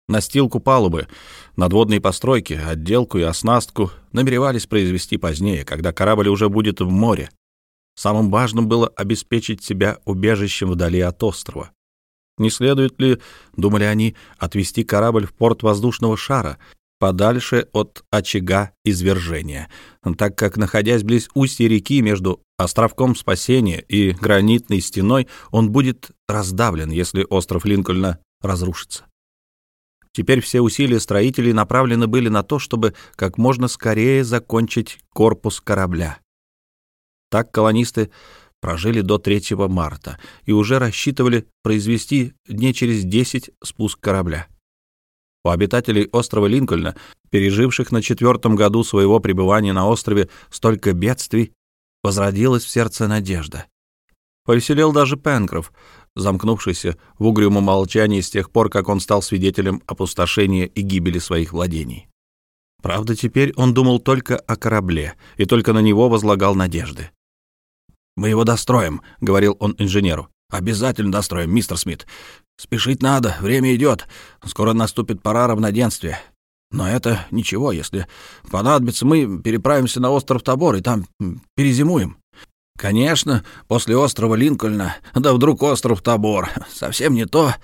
Настилку палубы, надводные постройки, отделку и оснастку намеревались произвести позднее, когда корабль уже будет в море. Самым важным было обеспечить себя убежищем вдали от острова. Не следует ли, думали они, отвести корабль в порт воздушного шара, подальше от очага извержения, так как, находясь близ устья реки между островком спасения и гранитной стеной, он будет раздавлен, если остров Линкольна разрушится. Теперь все усилия строителей направлены были на то, чтобы как можно скорее закончить корпус корабля. Так колонисты прожили до 3 марта и уже рассчитывали произвести дней через 10 спуск корабля. У обитателей острова Линкольна, переживших на четвертом году своего пребывания на острове столько бедствий, возродилась в сердце надежда. Повеселел даже Пенкроф, замкнувшийся в угрюмом молчании с тех пор, как он стал свидетелем опустошения и гибели своих владений. Правда, теперь он думал только о корабле и только на него возлагал надежды. «Мы его достроим», — говорил он инженеру. «Обязательно достроим, мистер Смит. Спешить надо, время идет. Скоро наступит пора равноденствия. Но это ничего, если понадобится, мы переправимся на остров Тобор и там перезимуем. Конечно, после острова Линкольна, да вдруг остров Тобор. Совсем не то.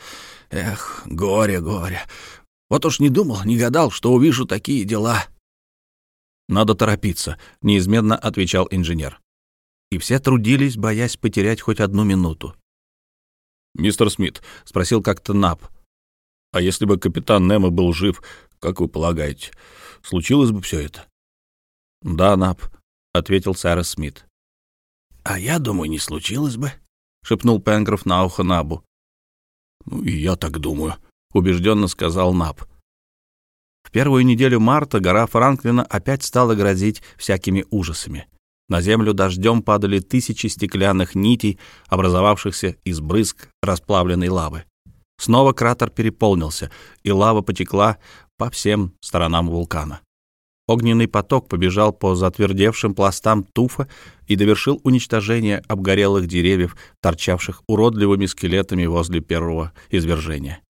Эх, горе, горе. Вот уж не думал, не гадал, что увижу такие дела. Надо торопиться, неизменно отвечал инженер. И все трудились, боясь потерять хоть одну минуту. «Мистер Смит», — спросил как-то Нап, — «а если бы капитан Немо был жив, как вы полагаете, случилось бы все это?» «Да, Нап», — ответил Сайрос Смит. «А я думаю, не случилось бы», — шепнул Пенгров на ухо Набу. «Ну, я так думаю», — убежденно сказал Наб. В первую неделю марта гора Франклина опять стала грозить всякими ужасами. На землю дождем падали тысячи стеклянных нитей, образовавшихся из брызг расплавленной лавы. Снова кратер переполнился, и лава потекла по всем сторонам вулкана. Огненный поток побежал по затвердевшим пластам туфа и довершил уничтожение обгорелых деревьев, торчавших уродливыми скелетами возле первого извержения.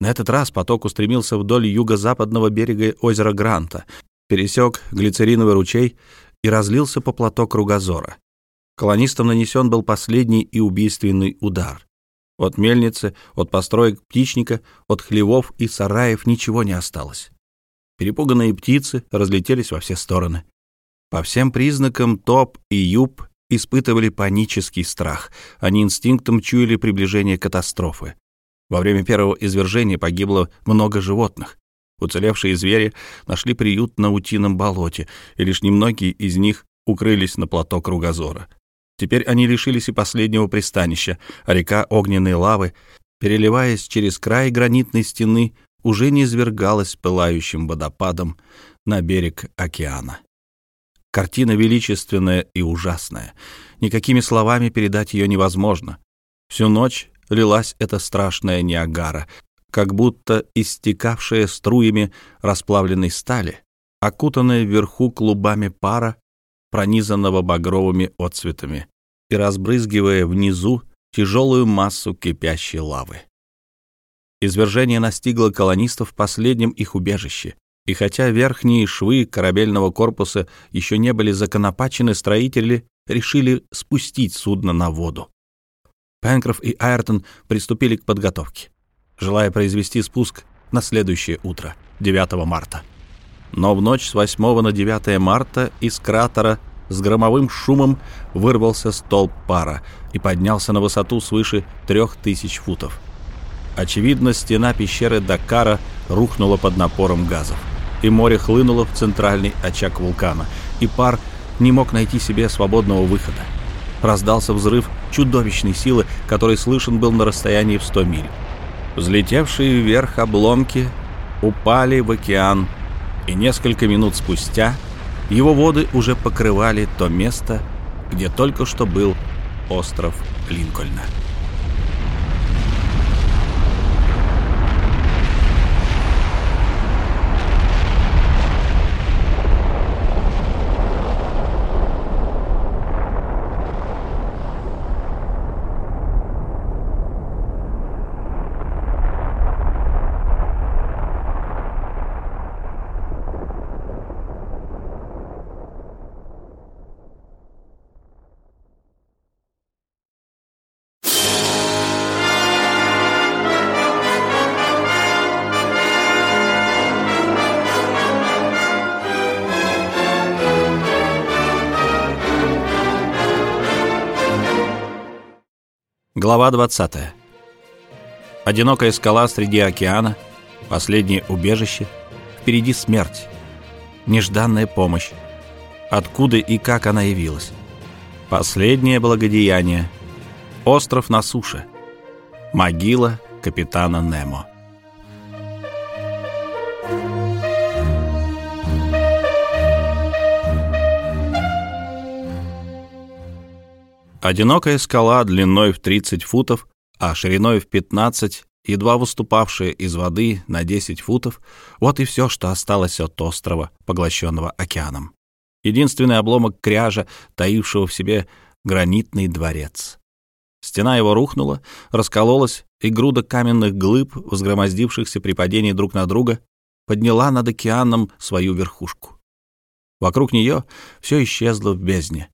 На этот раз поток устремился вдоль юго-западного берега озера Гранта, пересек глицериновый ручей и разлился по плато кругозора. Колонистам нанесен был последний и убийственный удар. От мельницы, от построек птичника, от хлевов и сараев ничего не осталось. Перепуганные птицы разлетелись во все стороны. По всем признакам Топ и Юб испытывали панический страх. Они инстинктом чуяли приближение катастрофы. Во время первого извержения погибло много животных. Уцелевшие звери нашли приют на утином болоте, и лишь немногие из них укрылись на плато Кругозора. Теперь они лишились и последнего пристанища, а река огненной лавы, переливаясь через край гранитной стены, уже не извергалась пылающим водопадом на берег океана. Картина величественная и ужасная. Никакими словами передать ее невозможно. Всю ночь лилась эта страшная Ниагара, как будто истекавшая струями расплавленной стали, окутанная вверху клубами пара, пронизанного багровыми отцветами, и разбрызгивая внизу тяжелую массу кипящей лавы. Извержение настигло колонистов в последнем их убежище, и хотя верхние швы корабельного корпуса еще не были законопачены, строители решили спустить судно на воду. Пенкроф и Айртон приступили к подготовке, желая произвести спуск на следующее утро, 9 марта. Но в ночь с 8 на 9 марта из кратера с громовым шумом вырвался столб пара и поднялся на высоту свыше 3000 футов. Очевидно, стена пещеры Дакара рухнула под напором газов, и море хлынуло в центральный очаг вулкана, и пар не мог найти себе свободного выхода. Раздался взрыв чудовищной силы, который слышен был на расстоянии в 100 миль. Взлетевшие вверх обломки упали в океан, и несколько минут спустя его воды уже покрывали то место, где только что был остров Линкольна. Глава 20. Одинокая скала среди океана, последнее убежище, впереди смерть, нежданная помощь. Откуда и как она явилась? Последнее благодеяние. Остров на суше. Могила капитана Немо. Одинокая скала длиной в 30 футов, а шириной в 15, едва выступавшая из воды на 10 футов, вот и все, что осталось от острова, поглощенного океаном. Единственный обломок кряжа, таившего в себе гранитный дворец. Стена его рухнула, раскололась, и груда каменных глыб, возгромоздившихся при падении друг на друга, подняла над океаном свою верхушку. Вокруг нее все исчезло в бездне.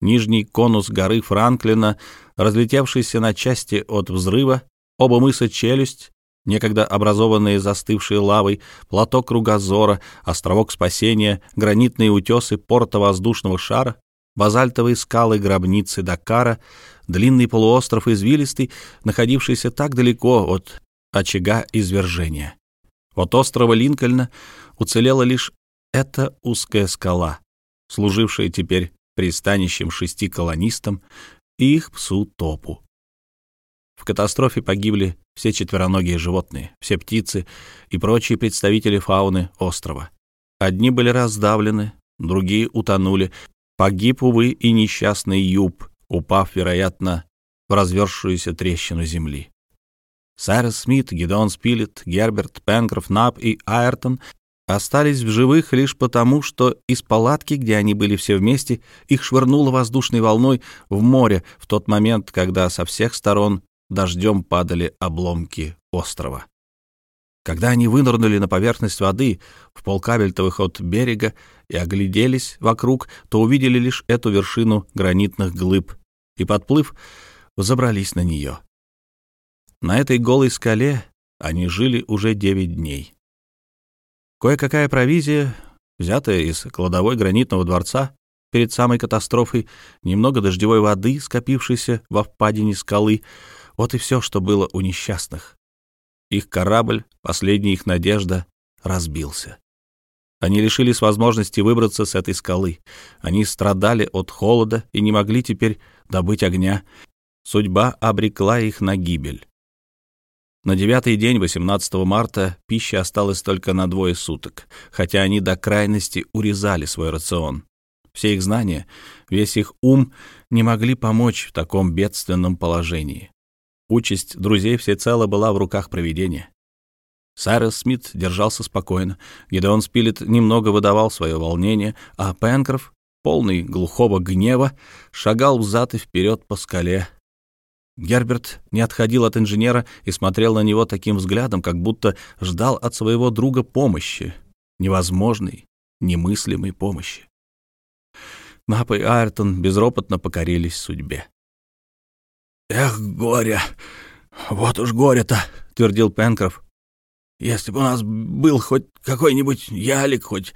Нижний конус горы Франклина, разлетевшийся на части от взрыва, оба мыса Челюсть, некогда образованные застывшей лавой, платок Кругозора, островок Спасения, гранитные утесы порта воздушного шара, базальтовые скалы гробницы Дакара, длинный полуостров извилистый, находившийся так далеко от очага извержения. От острова Линкольна уцелела лишь эта узкая скала, служившая теперь пристанищем шести колонистам и их псу Топу. В катастрофе погибли все четвероногие животные, все птицы и прочие представители фауны острова. Одни были раздавлены, другие утонули. Погиб, увы, и несчастный Юб, упав, вероятно, в развершуюся трещину земли. Сайрес Смит, Гидеон Спилет, Герберт, Пенкроф, Нап и Айртон остались в живых лишь потому, что из палатки, где они были все вместе, их швырнуло воздушной волной в море в тот момент, когда со всех сторон дождем падали обломки острова. Когда они вынырнули на поверхность воды в полкабельтовых от берега и огляделись вокруг, то увидели лишь эту вершину гранитных глыб и, подплыв, взобрались на нее. На этой голой скале они жили уже девять дней. Кое-какая провизия, взятая из кладовой гранитного дворца перед самой катастрофой, немного дождевой воды, скопившейся во впадине скалы, вот и все, что было у несчастных. Их корабль, последняя их надежда, разбился. Они лишились возможности выбраться с этой скалы. Они страдали от холода и не могли теперь добыть огня. Судьба обрекла их на гибель. На девятый день, 18 марта, пища осталась только на двое суток, хотя они до крайности урезали свой рацион. Все их знания, весь их ум не могли помочь в таком бедственном положении. Участь друзей всецело была в руках провидения. Сайрес Смит держался спокойно, Гидеон Спилет немного выдавал свое волнение, а Пенкроф полный глухого гнева, шагал взад и вперед по скале. Герберт не отходил от инженера и смотрел на него таким взглядом, как будто ждал от своего друга помощи, невозможной, немыслимой помощи. Нап и Айртон безропотно покорились судьбе. «Эх, горе! Вот уж горе-то!» — твердил Пенкроф. «Если бы у нас был хоть какой-нибудь ялик, хоть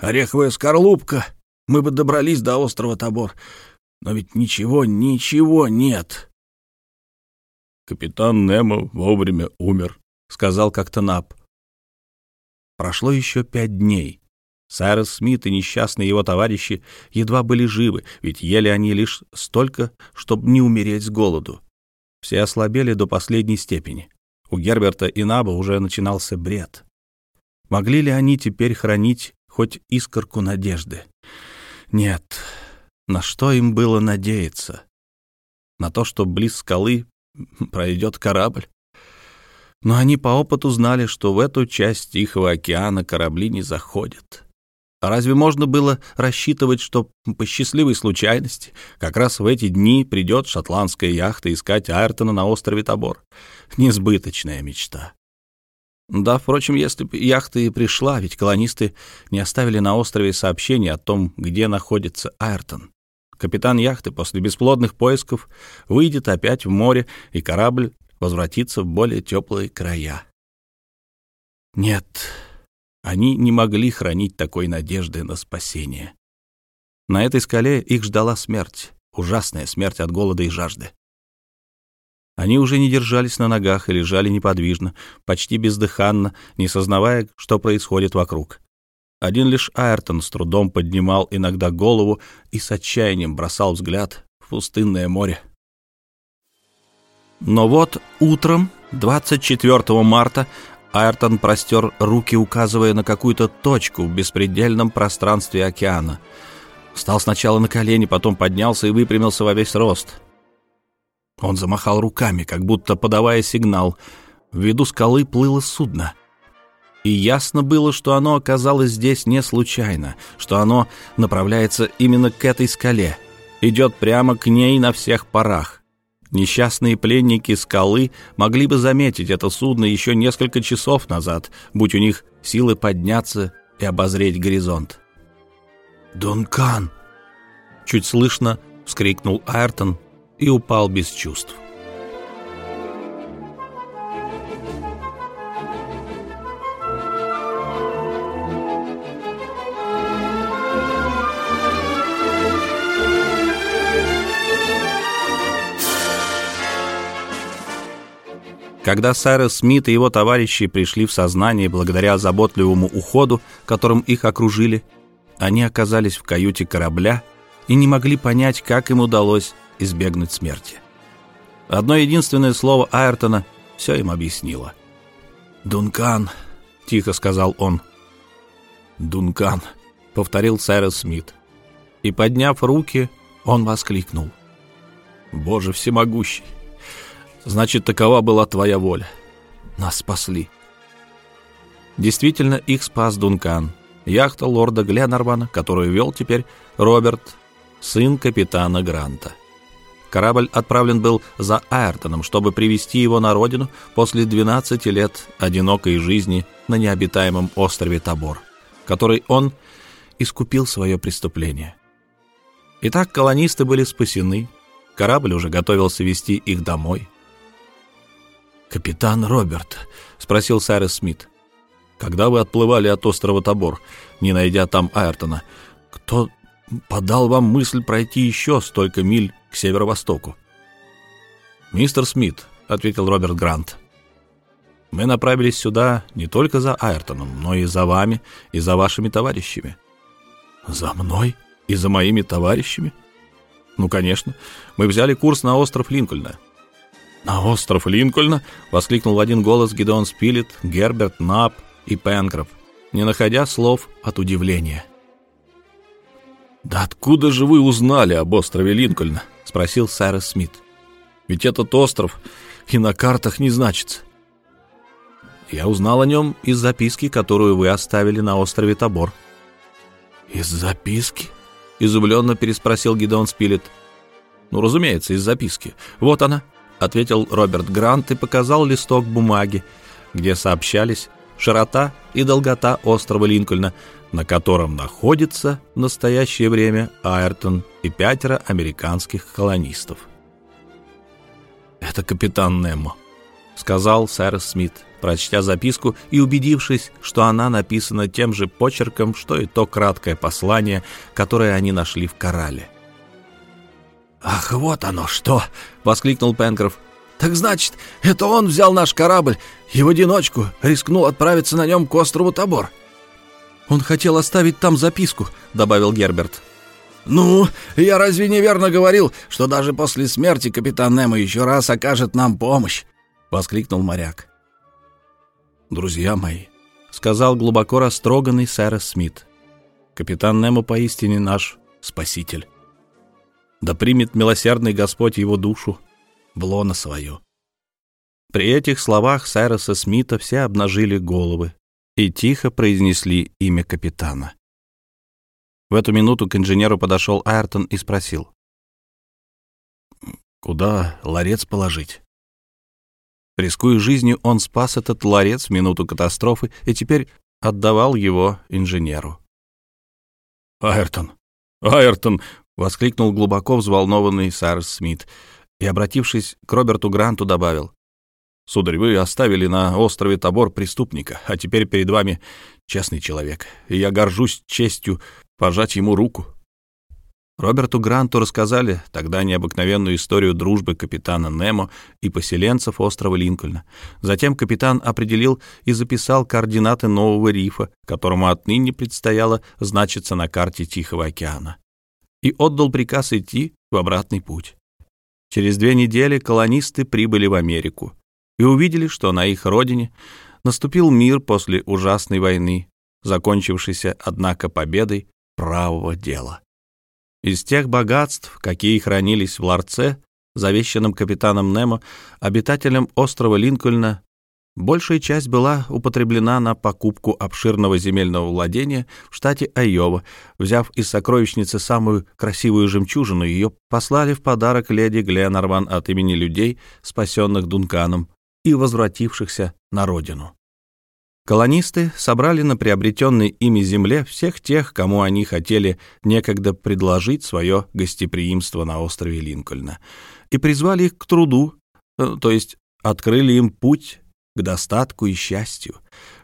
ореховая скорлупка, мы бы добрались до острова Тобор. Но ведь ничего, ничего нет!» «Капитан Немо вовремя умер», — сказал как-то Нап. Прошло еще пять дней. Сайрос Смит и несчастные его товарищи едва были живы, ведь ели они лишь столько, чтобы не умереть с голоду. Все ослабели до последней степени. У Герберта и Наба уже начинался бред. Могли ли они теперь хранить хоть искорку надежды? Нет. На что им было надеяться? На то, что близ скалы пройдет корабль? Но они по опыту знали, что в эту часть Тихого океана корабли не заходят. А разве можно было рассчитывать, что по счастливой случайности как раз в эти дни придет шотландская яхта искать Айртона на острове Тобор? Несбыточная мечта. Да, впрочем, если бы яхта и пришла, ведь колонисты не оставили на острове сообщения о том, где находится Айртон. Капитан яхты после бесплодных поисков выйдет опять в море, и корабль возвратится в более теплые края. Нет, они не могли хранить такой надежды на спасение. На этой скале их ждала смерть, ужасная смерть от голода и жажды. Они уже не держались на ногах и лежали неподвижно, почти бездыханно, не сознавая, что происходит вокруг. Один лишь Айртон с трудом поднимал иногда голову и с отчаянием бросал взгляд в пустынное море. Но вот утром, 24 марта, Айртон простер руки, указывая на какую-то точку в беспредельном пространстве океана. Встал сначала на колени, потом поднялся и выпрямился во весь рост. Он замахал руками, как будто подавая сигнал. В виду скалы плыло судно. И ясно было, что оно оказалось здесь не случайно, что оно направляется именно к этой скале, идет прямо к ней на всех парах. Несчастные пленники скалы могли бы заметить это судно еще несколько часов назад, будь у них силы подняться и обозреть горизонт. «Дункан!» — чуть слышно вскрикнул Айртон и упал без чувств. Когда Сайрес Смит и его товарищи пришли в сознание благодаря заботливому уходу, которым их окружили, они оказались в каюте корабля и не могли понять, как им удалось избегнуть смерти. Одно единственное слово Айртона все им объяснило. «Дункан», — тихо сказал он. «Дункан», — повторил Сайрес Смит. И, подняв руки, он воскликнул. «Боже всемогущий! Значит, такова была твоя воля. Нас спасли. Действительно, их спас Дункан, яхта лорда Гленарвана, которую вел теперь Роберт, сын капитана Гранта. Корабль отправлен был за Айртоном, чтобы привести его на родину после 12 лет одинокой жизни на необитаемом острове Табор, который он искупил свое преступление. Итак, колонисты были спасены, корабль уже готовился вести их домой – «Капитан Роберт», — спросил Сайрес Смит, — «когда вы отплывали от острова Тобор, не найдя там Айртона, кто подал вам мысль пройти еще столько миль к северо-востоку?» «Мистер Смит», — ответил Роберт Грант, — «мы направились сюда не только за Айртоном, но и за вами, и за вашими товарищами». «За мной и за моими товарищами?» «Ну, конечно. Мы взяли курс на остров Линкольна». «На остров Линкольна?» — воскликнул в один голос Гидеон Спилет, Герберт Нап и Пенкроф, не находя слов от удивления. «Да откуда же вы узнали об острове Линкольна?» — спросил Сайрес Смит. «Ведь этот остров и на картах не значится». «Я узнал о нем из записки, которую вы оставили на острове Тобор». «Из записки?» изумленно переспросил Гидеон Спилет. «Ну, разумеется, из записки. Вот она», — ответил Роберт Грант и показал листок бумаги, где сообщались широта и долгота острова Линкольна, на котором находится в настоящее время Айртон и пятеро американских колонистов. «Это капитан Немо», — сказал сэр Смит, прочтя записку и убедившись, что она написана тем же почерком, что и то краткое послание, которое они нашли в корале. «Ах, вот оно что!» — воскликнул Пенкроф. «Так значит, это он взял наш корабль и в одиночку рискнул отправиться на нем к острову Тобор». «Он хотел оставить там записку», — добавил Герберт. «Ну, я разве неверно говорил, что даже после смерти капитан Немо еще раз окажет нам помощь?» — воскликнул моряк. «Друзья мои», — сказал глубоко растроганный сэр Смит, — «капитан Немо поистине наш спаситель. Да примет милосердный Господь его душу в лоно свое». При этих словах Сайроса Смита все обнажили головы и тихо произнесли имя капитана. В эту минуту к инженеру подошел Айртон и спросил. «Куда ларец положить?» Рискуя жизнью, он спас этот ларец в минуту катастрофы и теперь отдавал его инженеру. «Айртон! Айртон!» — воскликнул глубоко взволнованный Сарс Смит и, обратившись к Роберту Гранту, добавил. «Сударь, вы оставили на острове Тобор преступника, а теперь перед вами честный человек, и я горжусь честью пожать ему руку». Роберту Гранту рассказали тогда необыкновенную историю дружбы капитана Немо и поселенцев острова Линкольна. Затем капитан определил и записал координаты нового рифа, которому отныне предстояло значиться на карте Тихого океана, и отдал приказ идти в обратный путь. Через две недели колонисты прибыли в Америку и увидели, что на их родине наступил мир после ужасной войны, закончившейся, однако, победой правого дела. Из тех богатств, какие хранились в ларце, завещанном капитаном Немо, обитателям острова Линкольна, большая часть была употреблена на покупку обширного земельного владения в штате Айова. Взяв из сокровищницы самую красивую жемчужину, ее послали в подарок леди Гленарван от имени людей, спасенных Дунканом и возвратившихся на родину. Колонисты собрали на приобретенной ими земле всех тех, кому они хотели некогда предложить свое гостеприимство на острове Линкольна, и призвали их к труду, э, то есть открыли им путь к достатку и счастью.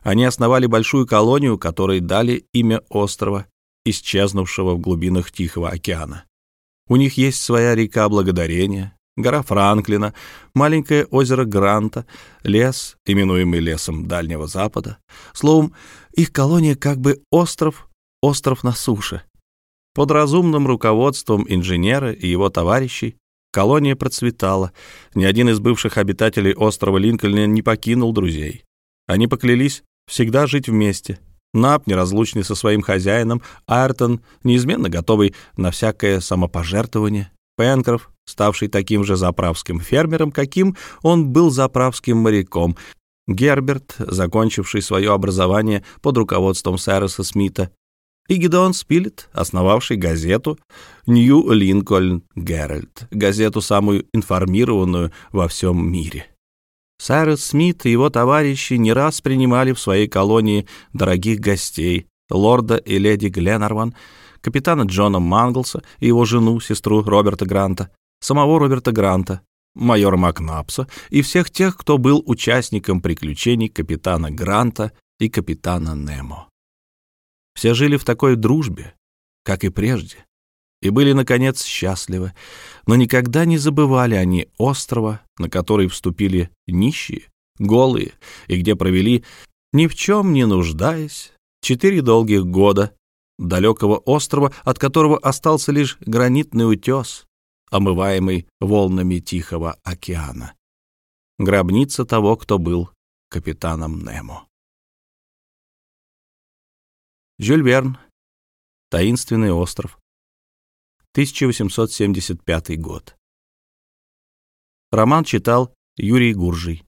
Они основали большую колонию, которой дали имя острова, исчезнувшего в глубинах Тихого океана. У них есть своя река Благодарения, гора Франклина, маленькое озеро Гранта, лес, именуемый лесом Дальнего Запада. Словом, их колония как бы остров, остров на суше. Под разумным руководством инженера и его товарищей колония процветала. Ни один из бывших обитателей острова Линкольна не покинул друзей. Они поклялись всегда жить вместе. Нап, неразлучный со своим хозяином, Айртон, неизменно готовый на всякое самопожертвование, Пенкроф, ставший таким же заправским фермером, каким он был заправским моряком, Герберт, закончивший свое образование под руководством Сайроса Смита, и Гидеон Спилет, основавший газету «Нью Линкольн Геральт», газету, самую информированную во всем мире. Сайрос Смит и его товарищи не раз принимали в своей колонии дорогих гостей, лорда и леди Гленарван, капитана Джона Манглса и его жену, сестру Роберта Гранта, самого Роберта Гранта, майора Макнапса и всех тех, кто был участником приключений капитана Гранта и капитана Немо. Все жили в такой дружбе, как и прежде, и были, наконец, счастливы, но никогда не забывали они острова, на который вступили нищие, голые, и где провели, ни в чем не нуждаясь, четыре долгих года, далекого острова, от которого остался лишь гранитный утес, омываемый волнами Тихого океана. Гробница того, кто был капитаном Немо. Жюль Верн. Таинственный остров. 1875 год. Роман читал Юрий Гуржий.